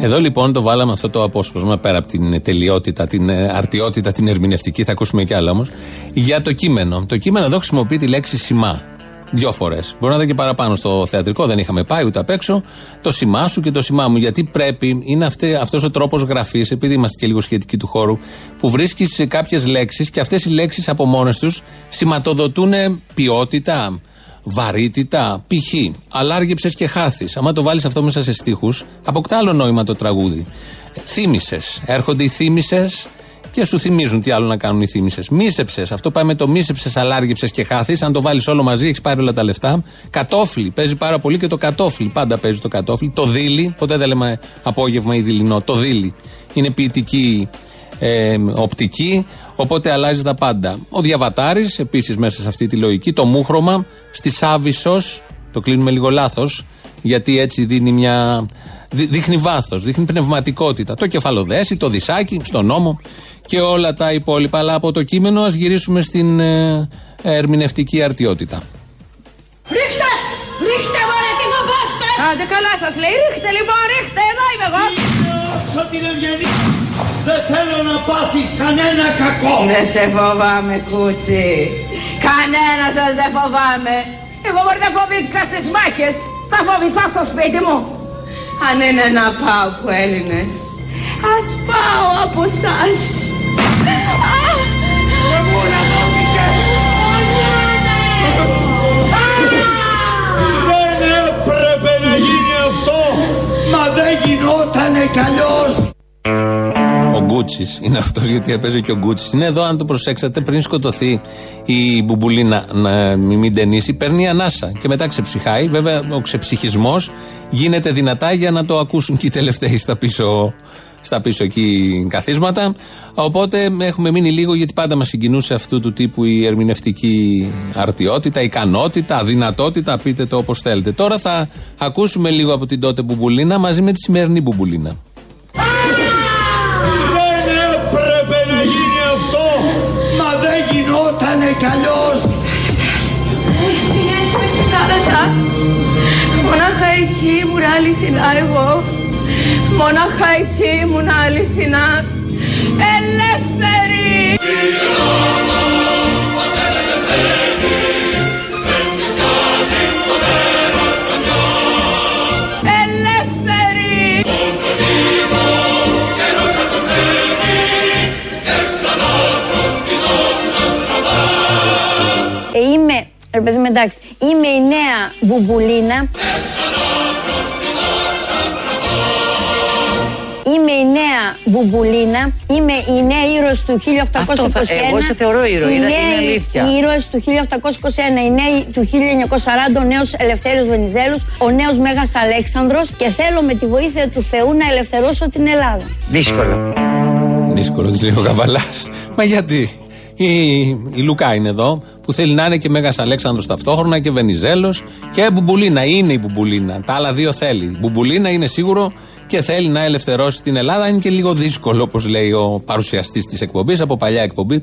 Εδώ λοιπόν το βάλαμε αυτό το απόσπασμα πέρα από την τελειότητα, την ε, αρτιότητα, την ερμηνευτική, θα ακούσουμε κι άλλα όμως, για το κείμενο. Το κείμενο εδώ χρησιμοποιεί τη λέξη σημά. Δύο φορές. Μπορεί να ήταν και παραπάνω στο θεατρικό, δεν είχαμε πάει ούτε απ' έξω. Το σημά σου και το σημά μου. Γιατί πρέπει, είναι αυτός ο τρόπος γραφής, επειδή είμαστε και λίγο σχετικοί του χώρου, που βρίσκεις κάποιες λέξεις και αυτές οι λέξεις από μόνες τους σηματοδοτούν ποιότητα, βαρύτητα, π.χ. Αλάργεψε και χάθης. Άμα το βάλεις αυτό μέσα σε στίχους, αποκτά άλλο νόημα το τραγούδι. Θύμησες. Έρχονται οι θύμησες και σου θυμίζουν τι άλλο να κάνουν οι θύμησες. Μίσεψες. Αυτό πάει με το μίσεψες, αλάργεψε και χάθη. Αν το βάλεις όλο μαζί, έχεις πάρει όλα τα λεφτά. Κατόφλι. Παίζει πάρα πολύ και το κατόφλι. Πάντα παίζει το κατόφλι. Το δίλη. Ποτέ δεν λέμε απόγευμα ή δειλινό. Το δίλη. Είναι ποιητική ε, οπτική. Οπότε αλλάζει τα πάντα. Ο Διαβατάρης, επίσης μέσα σε αυτή τη λογική. Το μούχρωμα. Στη Σάβησο. Το κλείνουμε λίγο λάθος. Γιατί έτσι δίνει μια. Δι- Δείχνει βάθος, δείχνει πνευματικότητα. Το κεφαλοδέσι, το δισάκι, στον νόμο και όλα τα υπόλοιπα. Αλλά από το κείμενο ας γυρίσουμε στην ε, ερμηνευτική αρτιότητα. Ρίχτε! Ρίχτε μωρέ τι φοβάστε! Άντε καλά σας λέει, ρίχτε λοιπόν, ρίχτε, εδώ είμαι εγώ! Διώξω την ευγενή. Δεν θέλω να πάθεις κανένα κακό. Δεν σε φοβάμαι κούτσι, κανένα σας δεν φοβάμαι. Εγώ μπορεί να φοβήθηκα στις μάχες, θα φοβηθώ στο σπίτι μου. Αν είναι να πάω από Έλληνες, ας πάω από σας. Δεν έπρεπε να γίνει αυτό. Μα δεν γινότανε κι αλλιώς. Ο Γκούτσι είναι αυτός γιατί έπαιζε και ο Γκούτσι. Είναι εδώ, αν το προσέξατε, πριν σκοτωθεί η μπουμπουλίνα να μην ταινίσει, παίρνει ανάσα και μετά ξεψυχάει. Βέβαια, ο ξεψυχισμός γίνεται δυνατά για να το ακούσουν και οι τελευταίοι στα πίσω, στα πίσω εκεί καθίσματα. Οπότε έχουμε μείνει λίγο γιατί πάντα μας συγκινούσε αυτού του τύπου η ερμηνευτική αρτιότητα, ικανότητα, δυνατότητα, πείτε το όπως θέλετε. Τώρα θα ακούσουμε λίγο από την τότε μπουμπουλίνα μαζί με τη σημερινή μπουμπουλίνα. Κι αλλιώς. Πηγαίνουμε στη θάλασσα. Μονάχα εκεί ήμουν αληθινά εγώ. Μονάχα εκεί ήμουν αληθινά. Ελεύθερη! Ρε παιδί μου, εντάξει, είμαι η νέα Μπουμπουλίνα. Είμαι η νέα Μπουμπουλίνα. Είμαι η νέα ήρωας του 1821. Αυτό θα- εγώ σε θεωρώ ήρωα, Η είναι- νέα είναι αλήθεια. ήρωες του 1821. Οι νέοι του 1940. Ο νέος Ελευθέριος Βενιζέλους. Ο νέος Μέγας Αλέξανδρος. Και θέλω με τη βοήθεια του Θεού να ελευθερώσω την Ελλάδα. Δύσκολο. Δύσκολο, τη λέει ο Καβαλάς. Μα γιατί; Η, η Λουκά είναι εδώ που θέλει να είναι και Μέγας Αλέξανδρος ταυτόχρονα και Βενιζέλος και Μπουμπουλίνα. Είναι η Μπουμπουλίνα. Τα άλλα δύο θέλει. Η Μπουμπουλίνα είναι σίγουρο και θέλει να ελευθερώσει την Ελλάδα. Είναι και λίγο δύσκολο, όπως λέει ο παρουσιαστής της εκπομπής, από παλιά εκπομπή.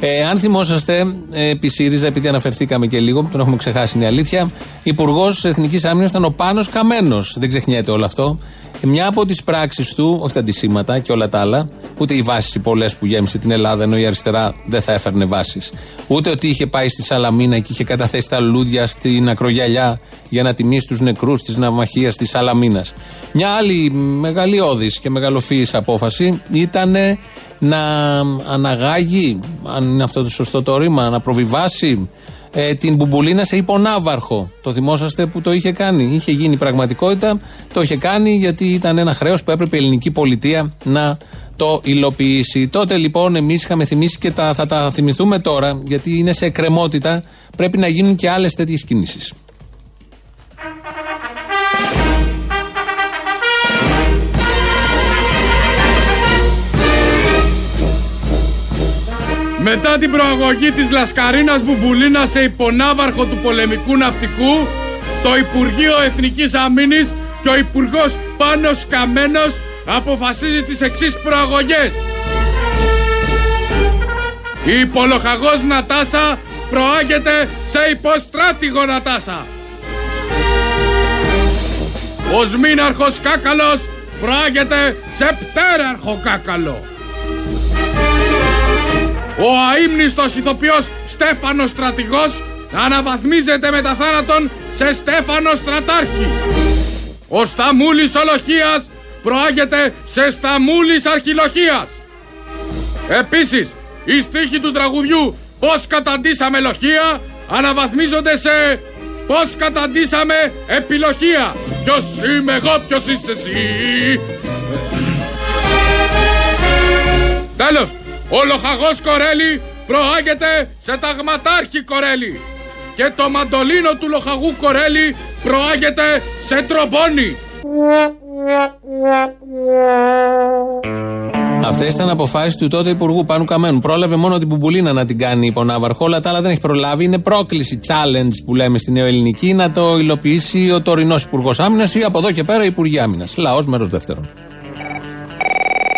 Ε, αν θυμόσαστε, ε, επί ΣΥΡΙΖΑ, επειδή αναφερθήκαμε και λίγο, τον έχουμε ξεχάσει, είναι η αλήθεια, Υπουργός Εθνικής Άμυνας ήταν ο Πάνος Καμένος. Δεν ξεχνιέται όλο αυτό. Και μια από τις πράξεις του, όχι τα αντισήματα και όλα τα άλλα, ούτε οι βάσεις οι πολλές που γέμισε την Ελλάδα, ενώ η αριστερά δεν θα έφερνε βάσεις, ούτε ότι είχε πάει στη Σαλαμίνα και είχε καταθέσει τα λουλούδια στην ακρογιαλιά για να τιμήσει τους νεκρούς της ναυμαχίας της Σαλαμίνας. Μια άλλη μεγαλειώδης και μεγαλοφύη απόφαση ήταν να αναγάγει, αν είναι αυτό το σωστό το ρήμα, να προβιβάσει ε, την Μπουμπουλίνα σε υπονάβαρχο. Το θυμόσαστε που το είχε κάνει. Είχε γίνει πραγματικότητα, το είχε κάνει γιατί ήταν ένα χρέος που έπρεπε η ελληνική πολιτεία να το υλοποιήσει. Τότε λοιπόν εμείς είχαμε θυμίσει και τα, θα τα θυμηθούμε τώρα, γιατί είναι σε εκκρεμότητα. Πρέπει να γίνουν και άλλες τέτοιες κινήσεις. Μετά την προαγωγή της Λασκαρίνας Μπουμπουλίνα σε υπονάβαρχο του πολεμικού ναυτικού, το Υπουργείο Εθνικής Αμήνης και ο Υπουργός Πάνος Καμένος αποφασίζει τις εξής προαγωγές. Η υπολοχαγός Νατάσα προάγεται σε υποστράτηγο Νατάσα. Ο Σμήναρχος Κάκαλος προάγεται σε πτέραρχο Κάκαλο. Ο αείμνηστος ηθοποιός Στέφανος Στρατηγός αναβαθμίζεται μετά θάνατον σε Στέφανο Στρατάρχη. Ο Σταμούλης Ολοχίας προάγεται σε Σταμούλης Αρχιλοχίας. Επίσης, οι στίχοι του τραγουδιού «Πώς καταντήσαμε λοχεία» αναβαθμίζονται σε «Πώς καταντήσαμε επιλοχεία». Ποιος είμαι εγώ, ποιος είσαι εσύ. Τέλος, ο λοχαγός Κορέλη προάγεται σε ταγματάρχη Κορέλη και το μαντολίνο του λοχαγού Κορέλη προάγεται σε τρομπόνι. Αυτές ήταν αποφάσεις του τότε Υπουργού Πάνου Καμένου. Πρόλαβε μόνο την Μπουμπουλίνα να την κάνει υπονάβαρχο, όλα τα άλλα δεν έχει προλάβει. Είναι πρόκληση, challenge που λέμε στη νεοελληνική, να το υλοποιήσει ο τωρινός Υπουργός Άμυνας ή από εδώ και πέρα Υπουργοί Άμυνας. Λαός μέρος δεύτερον.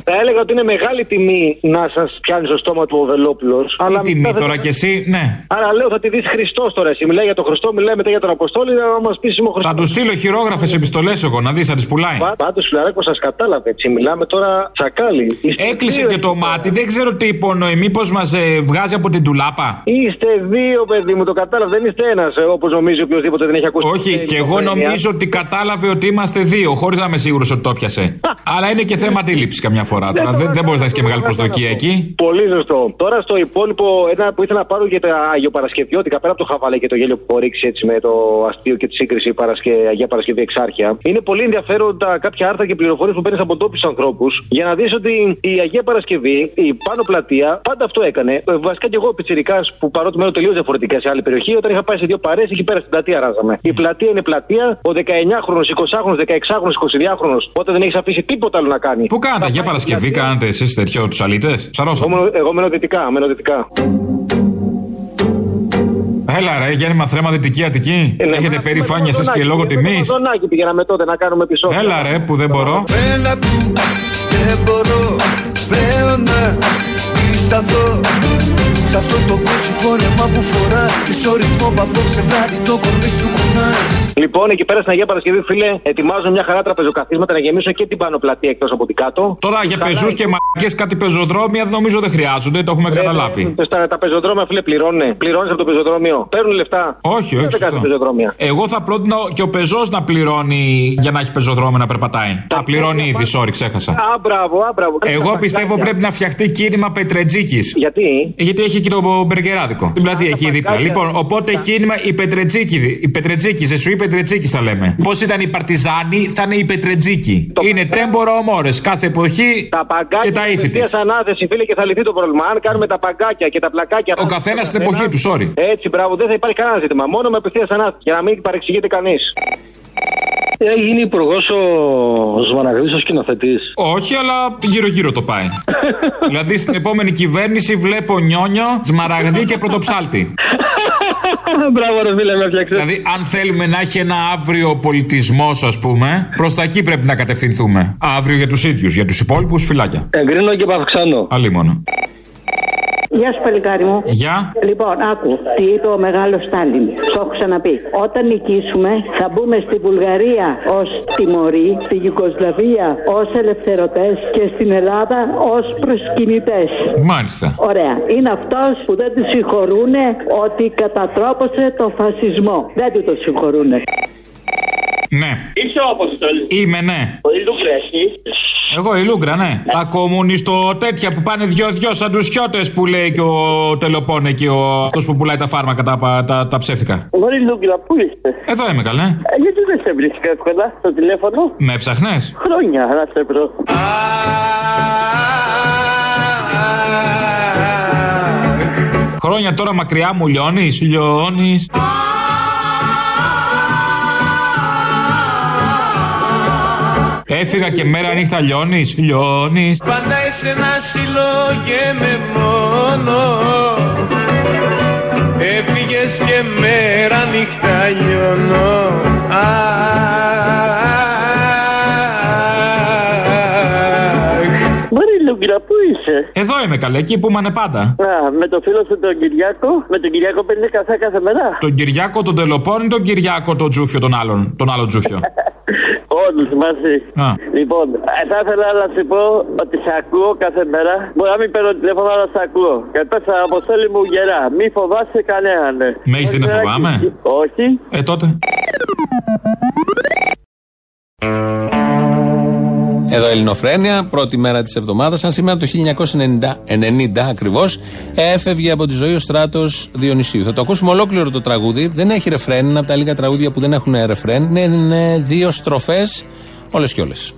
Θα έλεγα ότι είναι μεγάλη τιμή να σας πιάνει στο στόμα του ο Βελόπουλος. Τι τιμή τώρα κι εσύ, ναι. Άρα λέω θα τη δεις Χριστός τώρα. Εσύ μιλάει για τον Χριστό, μιλάει μετά για τον Αποστόλη, να μας πεις είμαι ο Χριστός. Θα του στείλω χειρόγραφες επιστολές εγώ να δεις, θα τις πουλάει. Πάντως, φιλαράκο, σας κατάλαβε έτσι. Μιλάμε τώρα τσακάλι. Είστε Έκλεισε δύο και το εκεί πέρα. μάτι, δεν ξέρω τι υπονοεί. Μήπως μας βγάζει από την τουλάπα; Είστε δύο, παιδί μου, το κατάλαβε. Δεν είστε ένας, όπως νομίζει οποιοδήποτε δεν έχει ακούσει. Όχι, ποτέ και εγώ οικογένεια. νομίζω ότι κατάλαβε ότι είμαστε δύο, χωρίς να είμαι σίγουρος ότι το πιασε. Αλλά είναι και θέμα αντίληψης καμιά φορά. Τώρα δεν, δεν μπορείς να έχεις και μεγάλη προσδοκία εκεί. Πολύ σωστό. Τώρα στο υπόλοιπο, ένα που ήθελα να πάρω για τα Αγιοπαρασκευιώτικα, πέρα από το χαβαλέ και το γέλιο που έχω ρίξει έτσι με το αστείο και τη σύγκριση Παρασκε... Αγία Παρασκευή Εξάρχεια, είναι πολύ ενδιαφέροντα κάποια άρθρα και πληροφορίες που παίρνεις από ντόπιους ανθρώπους για να δεις ότι η Αγία Παρασκευή, η πάνω πλατεία, πάντα αυτό έκανε. Ε, Βασικά και εγώ, πιτσυρικά, που παρότι μένω τελείως διαφορετικά σε άλλη περιοχή, όταν είχα πάει σε δύο παρέες, εκεί πέρα στην πλατεία ράζαμε. Η πλατεία είναι πλατεία, ο 19χρονο, 20χρονο, 16χρονο, 22χρονο, όταν δεν έχεις αφήσει τίποτα άλλο να κάνει. Πού κάνατε, για Παρασκευή κάνατε εσείς τέτοιο τους αλήτες; Εγώ, Ψαρώσατε. μένω- εγώ μένω δυτικά, μένω δυτικά. Έλα ρε, γέννημα θρέμα δυτική Αττική. Ε, ναι, Έχετε περηφάνεια εσείς και λόγω τιμής. Μαδονάκι πήγαμε τότε να κάνουμε επεισόδιο. Έλα ρε, που δεν μπορώ. Δεν μπορώ πλέον να σταθώ Σ' αυτό το κότσι φόρεμα που φοράς Και στο ρυθμό που απόψε βράδυ το κορμί σου κουνάς Λοιπόν, εκεί πέρα στην Αγία Παρασκευή, φίλε, ετοιμάζω μια χαρά τραπεζοκαθίσματα να γεμίσω και την πάνω πλατεία εκτός από την κάτω. Τώρα για πεζούς και μαγκέ κάτι πεζοδρόμια νομίζω δεν χρειάζονται, το έχουμε καταλάβει. Ε, Στα, τα πεζοδρόμια, φίλε, πληρώνουν. Πληρώνεις από το πεζοδρόμιο. Παίρνουν λεφτά. Όχι, όχι. Δεν τα κάνουν σωστό. πεζοδρόμια. Εγώ θα πρότεινα και ο πεζός να πληρώνει για να έχει πεζοδρόμιο να περπατάει. Τα πληρώνει ήδη, sorry, ξέχασα. Α, μπράβο, α, μπράβο. Εγώ πιστεύω πρέπει να φτιαχτεί κίνημα Πετρετζίκης. Γιατί; Γιατί έχει Έχει και το μπεργκεράδικο. Στην πλατεία εκεί δίπλα. Λοιπόν, οπότε κίνημα η Πετρετζίκη. Η Πετρετζίκη, Ζεσουή Πετρετζίκη θα λέμε. Πώς ήταν η Παρτιζάνη, θα είναι η Πετρετζίκη. Είναι τέμπορο ομόρες. Κάθε εποχή Τα παγκάκια και τα ύφη της. ευθείας ανάθεση, φίλε, και θα λυθεί το πρόβλημα. Αν κάνουμε τα παγκάκια και τα πλακάκια. Ο καθένας στην εποχή του, sorry. Έτσι, μπράβο, δεν θα υπάρχει κανένα ζήτημα. Μόνο με απευθείας ανάθεση. Για να μην παρεξηγείται κανείς. Έγινε υπουργός ο Σμαραγδί ο σκηνοθετής. Όχι, αλλά γύρω-γύρω το πάει. *laughs* δηλαδή στην επόμενη κυβέρνηση βλέπω νιόνιο, σμαραγδί και πρωτοψάλτη. *laughs* Μπράβο, ρε φίλε, με έφτιαξες. Δηλαδή, αν θέλουμε να έχει ένα αύριο πολιτισμός, ας πούμε, προς τα εκεί πρέπει να κατευθυνθούμε. Αύριο για τους ίδιους, για τους υπόλοιπους φυλάκια. Εγκρίνω και παυξάνω. Αλλήμον. Γεια σου, παλικάρι μου. Γεια. Λοιπόν, άκου, τι είπε ο μεγάλος Στάλιν. Το έχω ξαναπεί. Όταν νικήσουμε, θα μπούμε στη Βουλγαρία ως τιμωροί, στη Ιουγκοσλαβία ως ελευθερωτές και στην Ελλάδα ως προσκυνητές. Μάλιστα. Ωραία. Είναι αυτός που δεν τους συγχωρούν ότι κατατρόπωσε το φασισμό. Δεν του το συγχωρούν. Ναι. Είσαι ο Αποστόλης. Είμαι, ναι. Ο Ιλούγκρα, εσύ. Εγώ η Λούγκρα, ναι. Τα κομμουνιστο τέτοια που πάνε δυο-δυο σαν τους χιώτες που λέει και ο Τελοπόνε και ο αυτός που πουλάει τα φάρμακα τα, τα, τα ψεύτικα. Μωρή Λούγκρα, πού είστε; Εδώ είμαι καλέ. Ε, γιατί δεν σε βρίσκω εύκολα στο τηλέφωνο; Με έψαχνε. Χρόνια να σε βρω. Χρόνια τώρα μακριά μου λιώνεις, λιώνεις. Έφυγα και μέρα νύχτα λιώνεις, λιώνεις. Πάντα εσένα συλλογέμαι μόνο Έφυγες και μέρα νύχτα λιώνω Μωρή Λούγκρα, πού είσαι; Εδώ είμαι καλέ, εκεί που είμαι πάντα. Α, με το φίλο σου τον Κυριάκο. Με τον Κυριάκο παίρνει καφέ κάθε μέρα. Τον Κυριάκο τον Τελοπών ή τον Κυριάκο τον Τζούφιο τον άλλον. Τον άλλο Τζούφιο. *laughs* Όλους μαζί. Α. Λοιπόν, ε, θα ήθελα να σου πω ότι σε ακούω κάθε μέρα. Μπορεί να μην παίρνω τηλέφωνο, αλλά σε ακούω. Και πες αποστόλη μου γερά. Μη φοβάσαι κανέναν. Με έχεις δει να φοβάμαι; Όχι. Ε, τότε. Εδώ Ελληνοφρένια, πρώτη μέρα της εβδομάδας. Αν σήμερα το 1990 ακριβώς έφευγε από τη ζωή ο στράτος Διονυσίου. Θα το ακούσουμε ολόκληρο το τραγούδι. Δεν έχει ρεφρέν, είναι από τα λίγα τραγούδια που δεν έχουν ρεφρέν. Είναι, είναι δύο στροφές, όλες και όλες.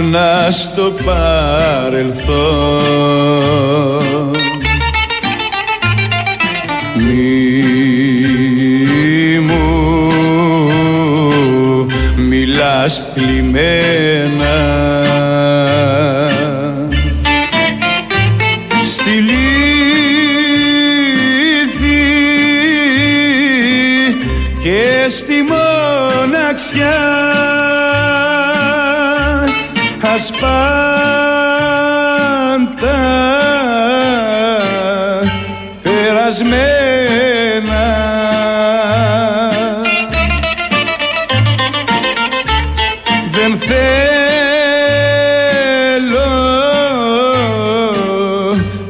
Ξυπνά στο παρελθόν. Μη μου μιλάς κλειμμένα δεν θέλω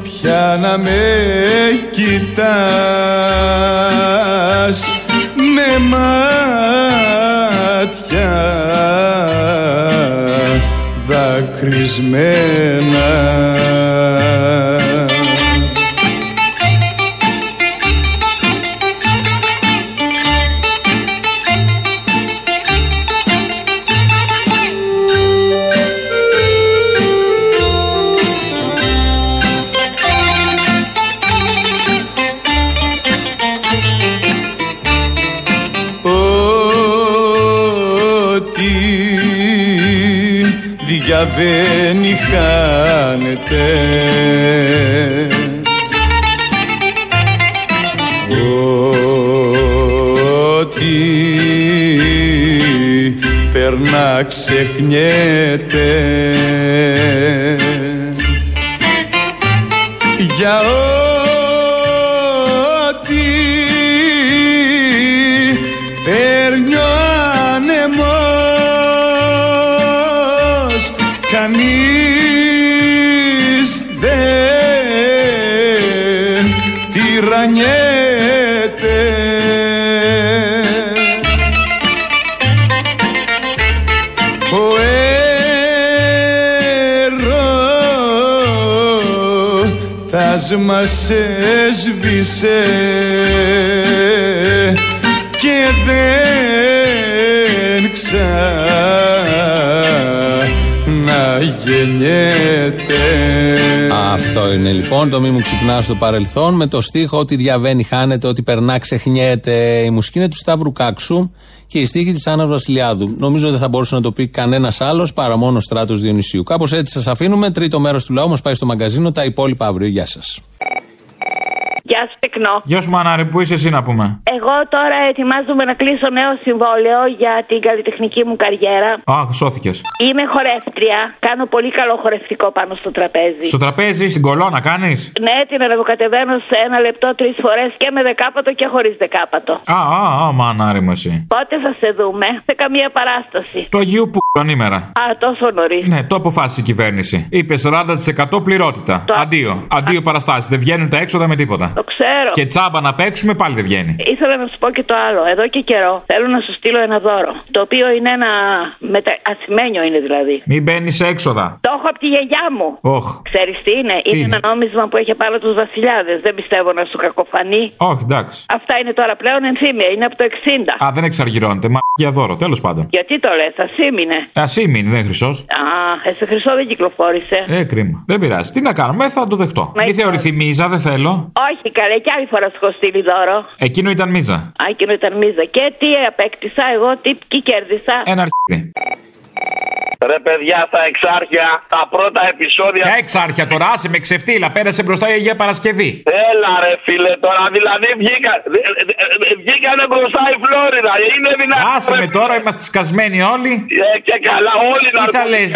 πια να με κοιτάς με μάτια δακρυσμένα χάνεται Ό,τι περνά ξεχνιέται. Για μιας μας έσβησε και δεν ξαναγεννιέται Αυτό είναι λοιπόν το μη μου ξυπνάς στο παρελθόν με το στίχο ότι διαβαίνει, χάνεται, ότι περνά, ξεχνιέται. Η μουσική είναι του Σταύρου Κάξου και η στίχη της Άννας Βασιλιάδου. Νομίζω δεν θα μπορούσε να το πει κανένας άλλος παρά μόνος ο στράτος Διονυσίου. Κάπως έτσι σας αφήνουμε. Τρίτο μέρος του λαού μας πάει στο μαγκαζίνο. Τα υπόλοιπα αύριο. Γεια σας. Γεια σου, τεκνό. Γεια σου, Μανάρη, πού είσαι εσύ να πούμε; Εγώ τώρα ετοιμάζομαι να κλείσω νέο συμβόλαιο για την καλλιτεχνική μου καριέρα. Α, σώθηκες. Είμαι χορεύτρια. Κάνω πολύ καλό χορευτικό πάνω στο τραπέζι. Στο τραπέζι, στην κολόνα κάνεις; Ναι, την ανεβοκατεβαίνω σε ένα λεπτό τρεις φορές και με δεκάπατο και χωρίς δεκάπατο. Α, α, α, Μανάρη μου εσύ. Πότε θα σε δούμε, σε καμία παράσταση. Το Αγίου που ημέρα. Α, τόσο νωρίς. Ναι, το αποφάσισε η κυβέρνηση. Είπε 40% πληρότητα. Το- Αντίο. Αντίο παραστάσεις. Δεν βγαίνουν τα έξοδα με τίποτα. Το ξέρω. Και τσάμπα να παίξουμε πάλι δεν βγαίνει. Ήθελα να σου πω και το άλλο. Εδώ και καιρό θέλω να σου στείλω ένα δώρο. Το οποίο είναι ένα. Μετα... ασημένιο είναι δηλαδή. Μην μπαίνεις σε έξοδα. Το έχω από τη γιαγιά μου. Όχ. Ξέρεις τι είναι, είναι είναι; ένα νόμισμα που έχει πάνω τους βασιλιάδες. Δεν πιστεύω να σου κακοφανεί. Όχι, εντάξει. Αυτά είναι τώρα πλέον ενθύμια, είναι από το 60. Α, δεν εξαργυρώνεται. Μα για δώρο, τέλος πάντων. Γιατί το λες, ασήμινε. Α, μείνει, δεν είναι χρυσός. Α, εσύ χρυσό δεν κυκλοφόρησε. Ε, κρίμα. Δεν πειράζει. Τι να κάνουμε, θα το δεχτώ. Μα Μην είσαι- θεωρηθεί μίζα, δεν θέλω. Όχι, καλέ, κι άλλη φορά σου έχω στείλει δώρο. Εκείνο ήταν μίζα. Α, εκείνο ήταν μίζα. Και τι απέκτησα, εγώ τι, τι κέρδισα. Ένα αρχίδι. Ρε παιδιά, στα εξάρχεια, τα πρώτα επεισόδια. Ποια εξάρχεια τώρα, άσε με ξεφτύλα, πέρασε μπροστά η Αγία Παρασκευή. Έλα ρε φίλε τώρα, δηλαδή βγήκα, δε- δε- δε- βγήκανε μπροστά η Φλόριδα. Είναι δυνατόν. Άσε με τώρα, είμαστε σκασμένοι όλοι. Ε, και καλά, όλοι να Τι θα λες,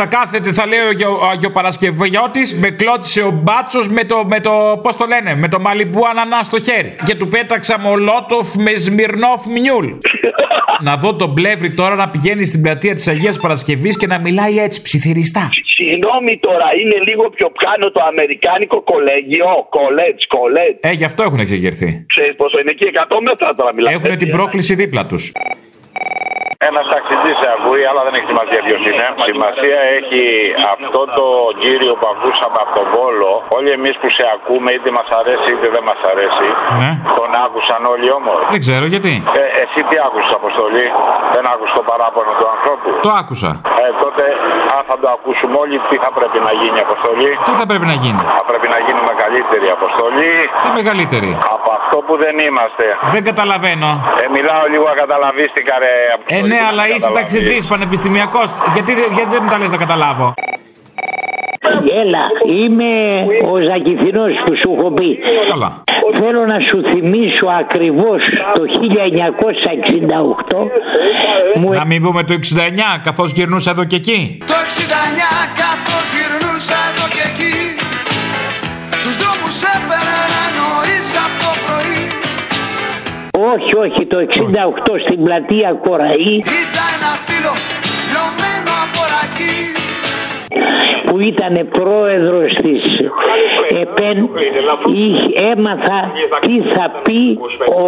θα κάθεται, θα λέει ο Αγιο- ο Αγιοπαρασκευιώτης, με κλώτησε ο μπάτσος με το, με το, πώς το λένε, με το μαλιμπού ανανά στο χέρι. Και του πέταξα μολότοφ με σμυρνόφ μνιούλ. *laughs* να δω τον πλεύρη τώρα να πηγαίνει στην πλατεία της Αγίας Παρασκευής και να μιλάει έτσι ψιθυριστά. Συγγνώμη τώρα, είναι λίγο πιο πιάνω το αμερικάνικο κολέγιο, κολέτς, κολέτς. Ε, γι' αυτό έχουν εξεγερθεί. Ξέρεις πόσο είναι εκεί, 100 μέτρα τώρα μιλάμε. Έχουν την πρόκληση δίπλα τους. Ένας ταξιτζής σε ακούει, αλλά δεν έχει σημασία ποιος είναι. Σημασία έχει αυτό το κύριο που ακούσαμε από τον Βόλο. Όλοι εμείς που σε ακούμε, είτε μας αρέσει είτε δεν μας αρέσει. Ναι. Τον άκουσαν όλοι όμως. Δεν ξέρω γιατί. Ε, εσύ τι άκουσες, Αποστολή; Δεν άκουσες το παράπονο του ανθρώπου; Το άκουσα. Ε, τότε, αν θα το ακούσουμε όλοι, τι θα πρέπει να γίνει, Αποστολή; Τι θα πρέπει να γίνει; Θα πρέπει να γίνουμε καλύτερη, Αποστολή. Τι μεγαλύτερη. Από αυτό που δεν είμαστε. Δεν καταλαβαίνω. Ε, μιλάω λίγο ακαταλαβίστηκα, ρε. Ε, Αποστολή, ναι, που αλλά δεν είσαι καταλαβείς. ταξιτζής, πανεπιστημιακός. Γιατί, γιατί δεν μου τα λες να καταλάβω; Έλα, είμαι ο Ζακηθινός που σου έχω πει. Καλά. Θέλω να σου θυμίσω ακριβώς το 1968 μου Να μην πούμε το 69, καθώς γυρνούσα εδώ και εκεί. Το 69 καθώς γυρνούσα εδώ και εκεί Τους δρόμους έπαιρνα νωρίς από το πρωί όχι, όχι, το 68 στην πλατεία Κοραή. Είδα ένα φίλο ήταν πρόεδρος της ΕΠΕΝ είχε- έμαθα τι θα πει ο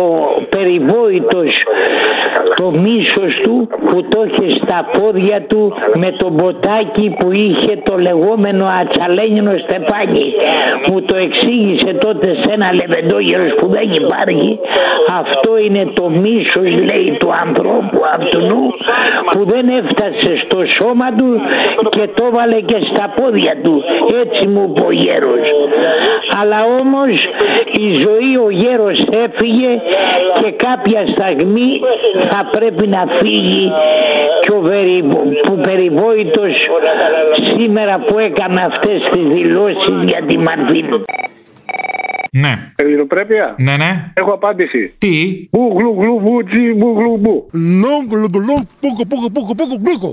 περιβόητος το μίσος του που το είχε στα πόδια του με το μποτάκι που είχε το λεγόμενο ατσαλένινο στεφάνι μου το εξήγησε τότε σε ένα λεβεντόγερος που δεν υπάρχει αυτό είναι το μίσος λέει του ανθρώπου αυτού που δεν έφτασε στο σώμα του και το βάλε και στα πόδια του. Έτσι μου είπε ο γέρος. Αλλά όμως η ζωή ο γέρος έφυγε και κάποια στιγμή θα πρέπει να φύγει και ο Βερι- που περιβόητος σήμερα που έκανε αυτές τις δηλώσεις για τη Μαρφίνου Ναι. Ελληνοπρέπεια. Ναι, ναι. Έχω απάντηση. Τι; Μπου γλου γλου βούτσι μπου γλου μπου.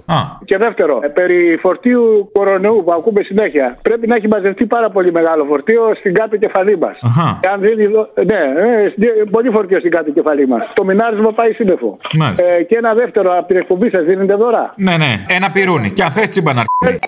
Α. Και δεύτερο, ε, περί φορτίου κορονοϊού που ακούμε συνέχεια. Πρέπει να έχει μαζευτεί πάρα πολύ μεγάλο φορτίο στην κάτω κεφαλή μας. Αχα. Αν δίνει. δο- Ναι, ε, στην- πολύ φορτίο στην κάτω κεφαλή μας. Το μινάρισμα πάει σύννεφο. Μάλιστα. Ε, και ένα δεύτερο από την εκπομπή σας δίνετε δώρα. Ναι, ναι. Ένα πυρούνι. Και αν θες τσίμπα να αρχίσει.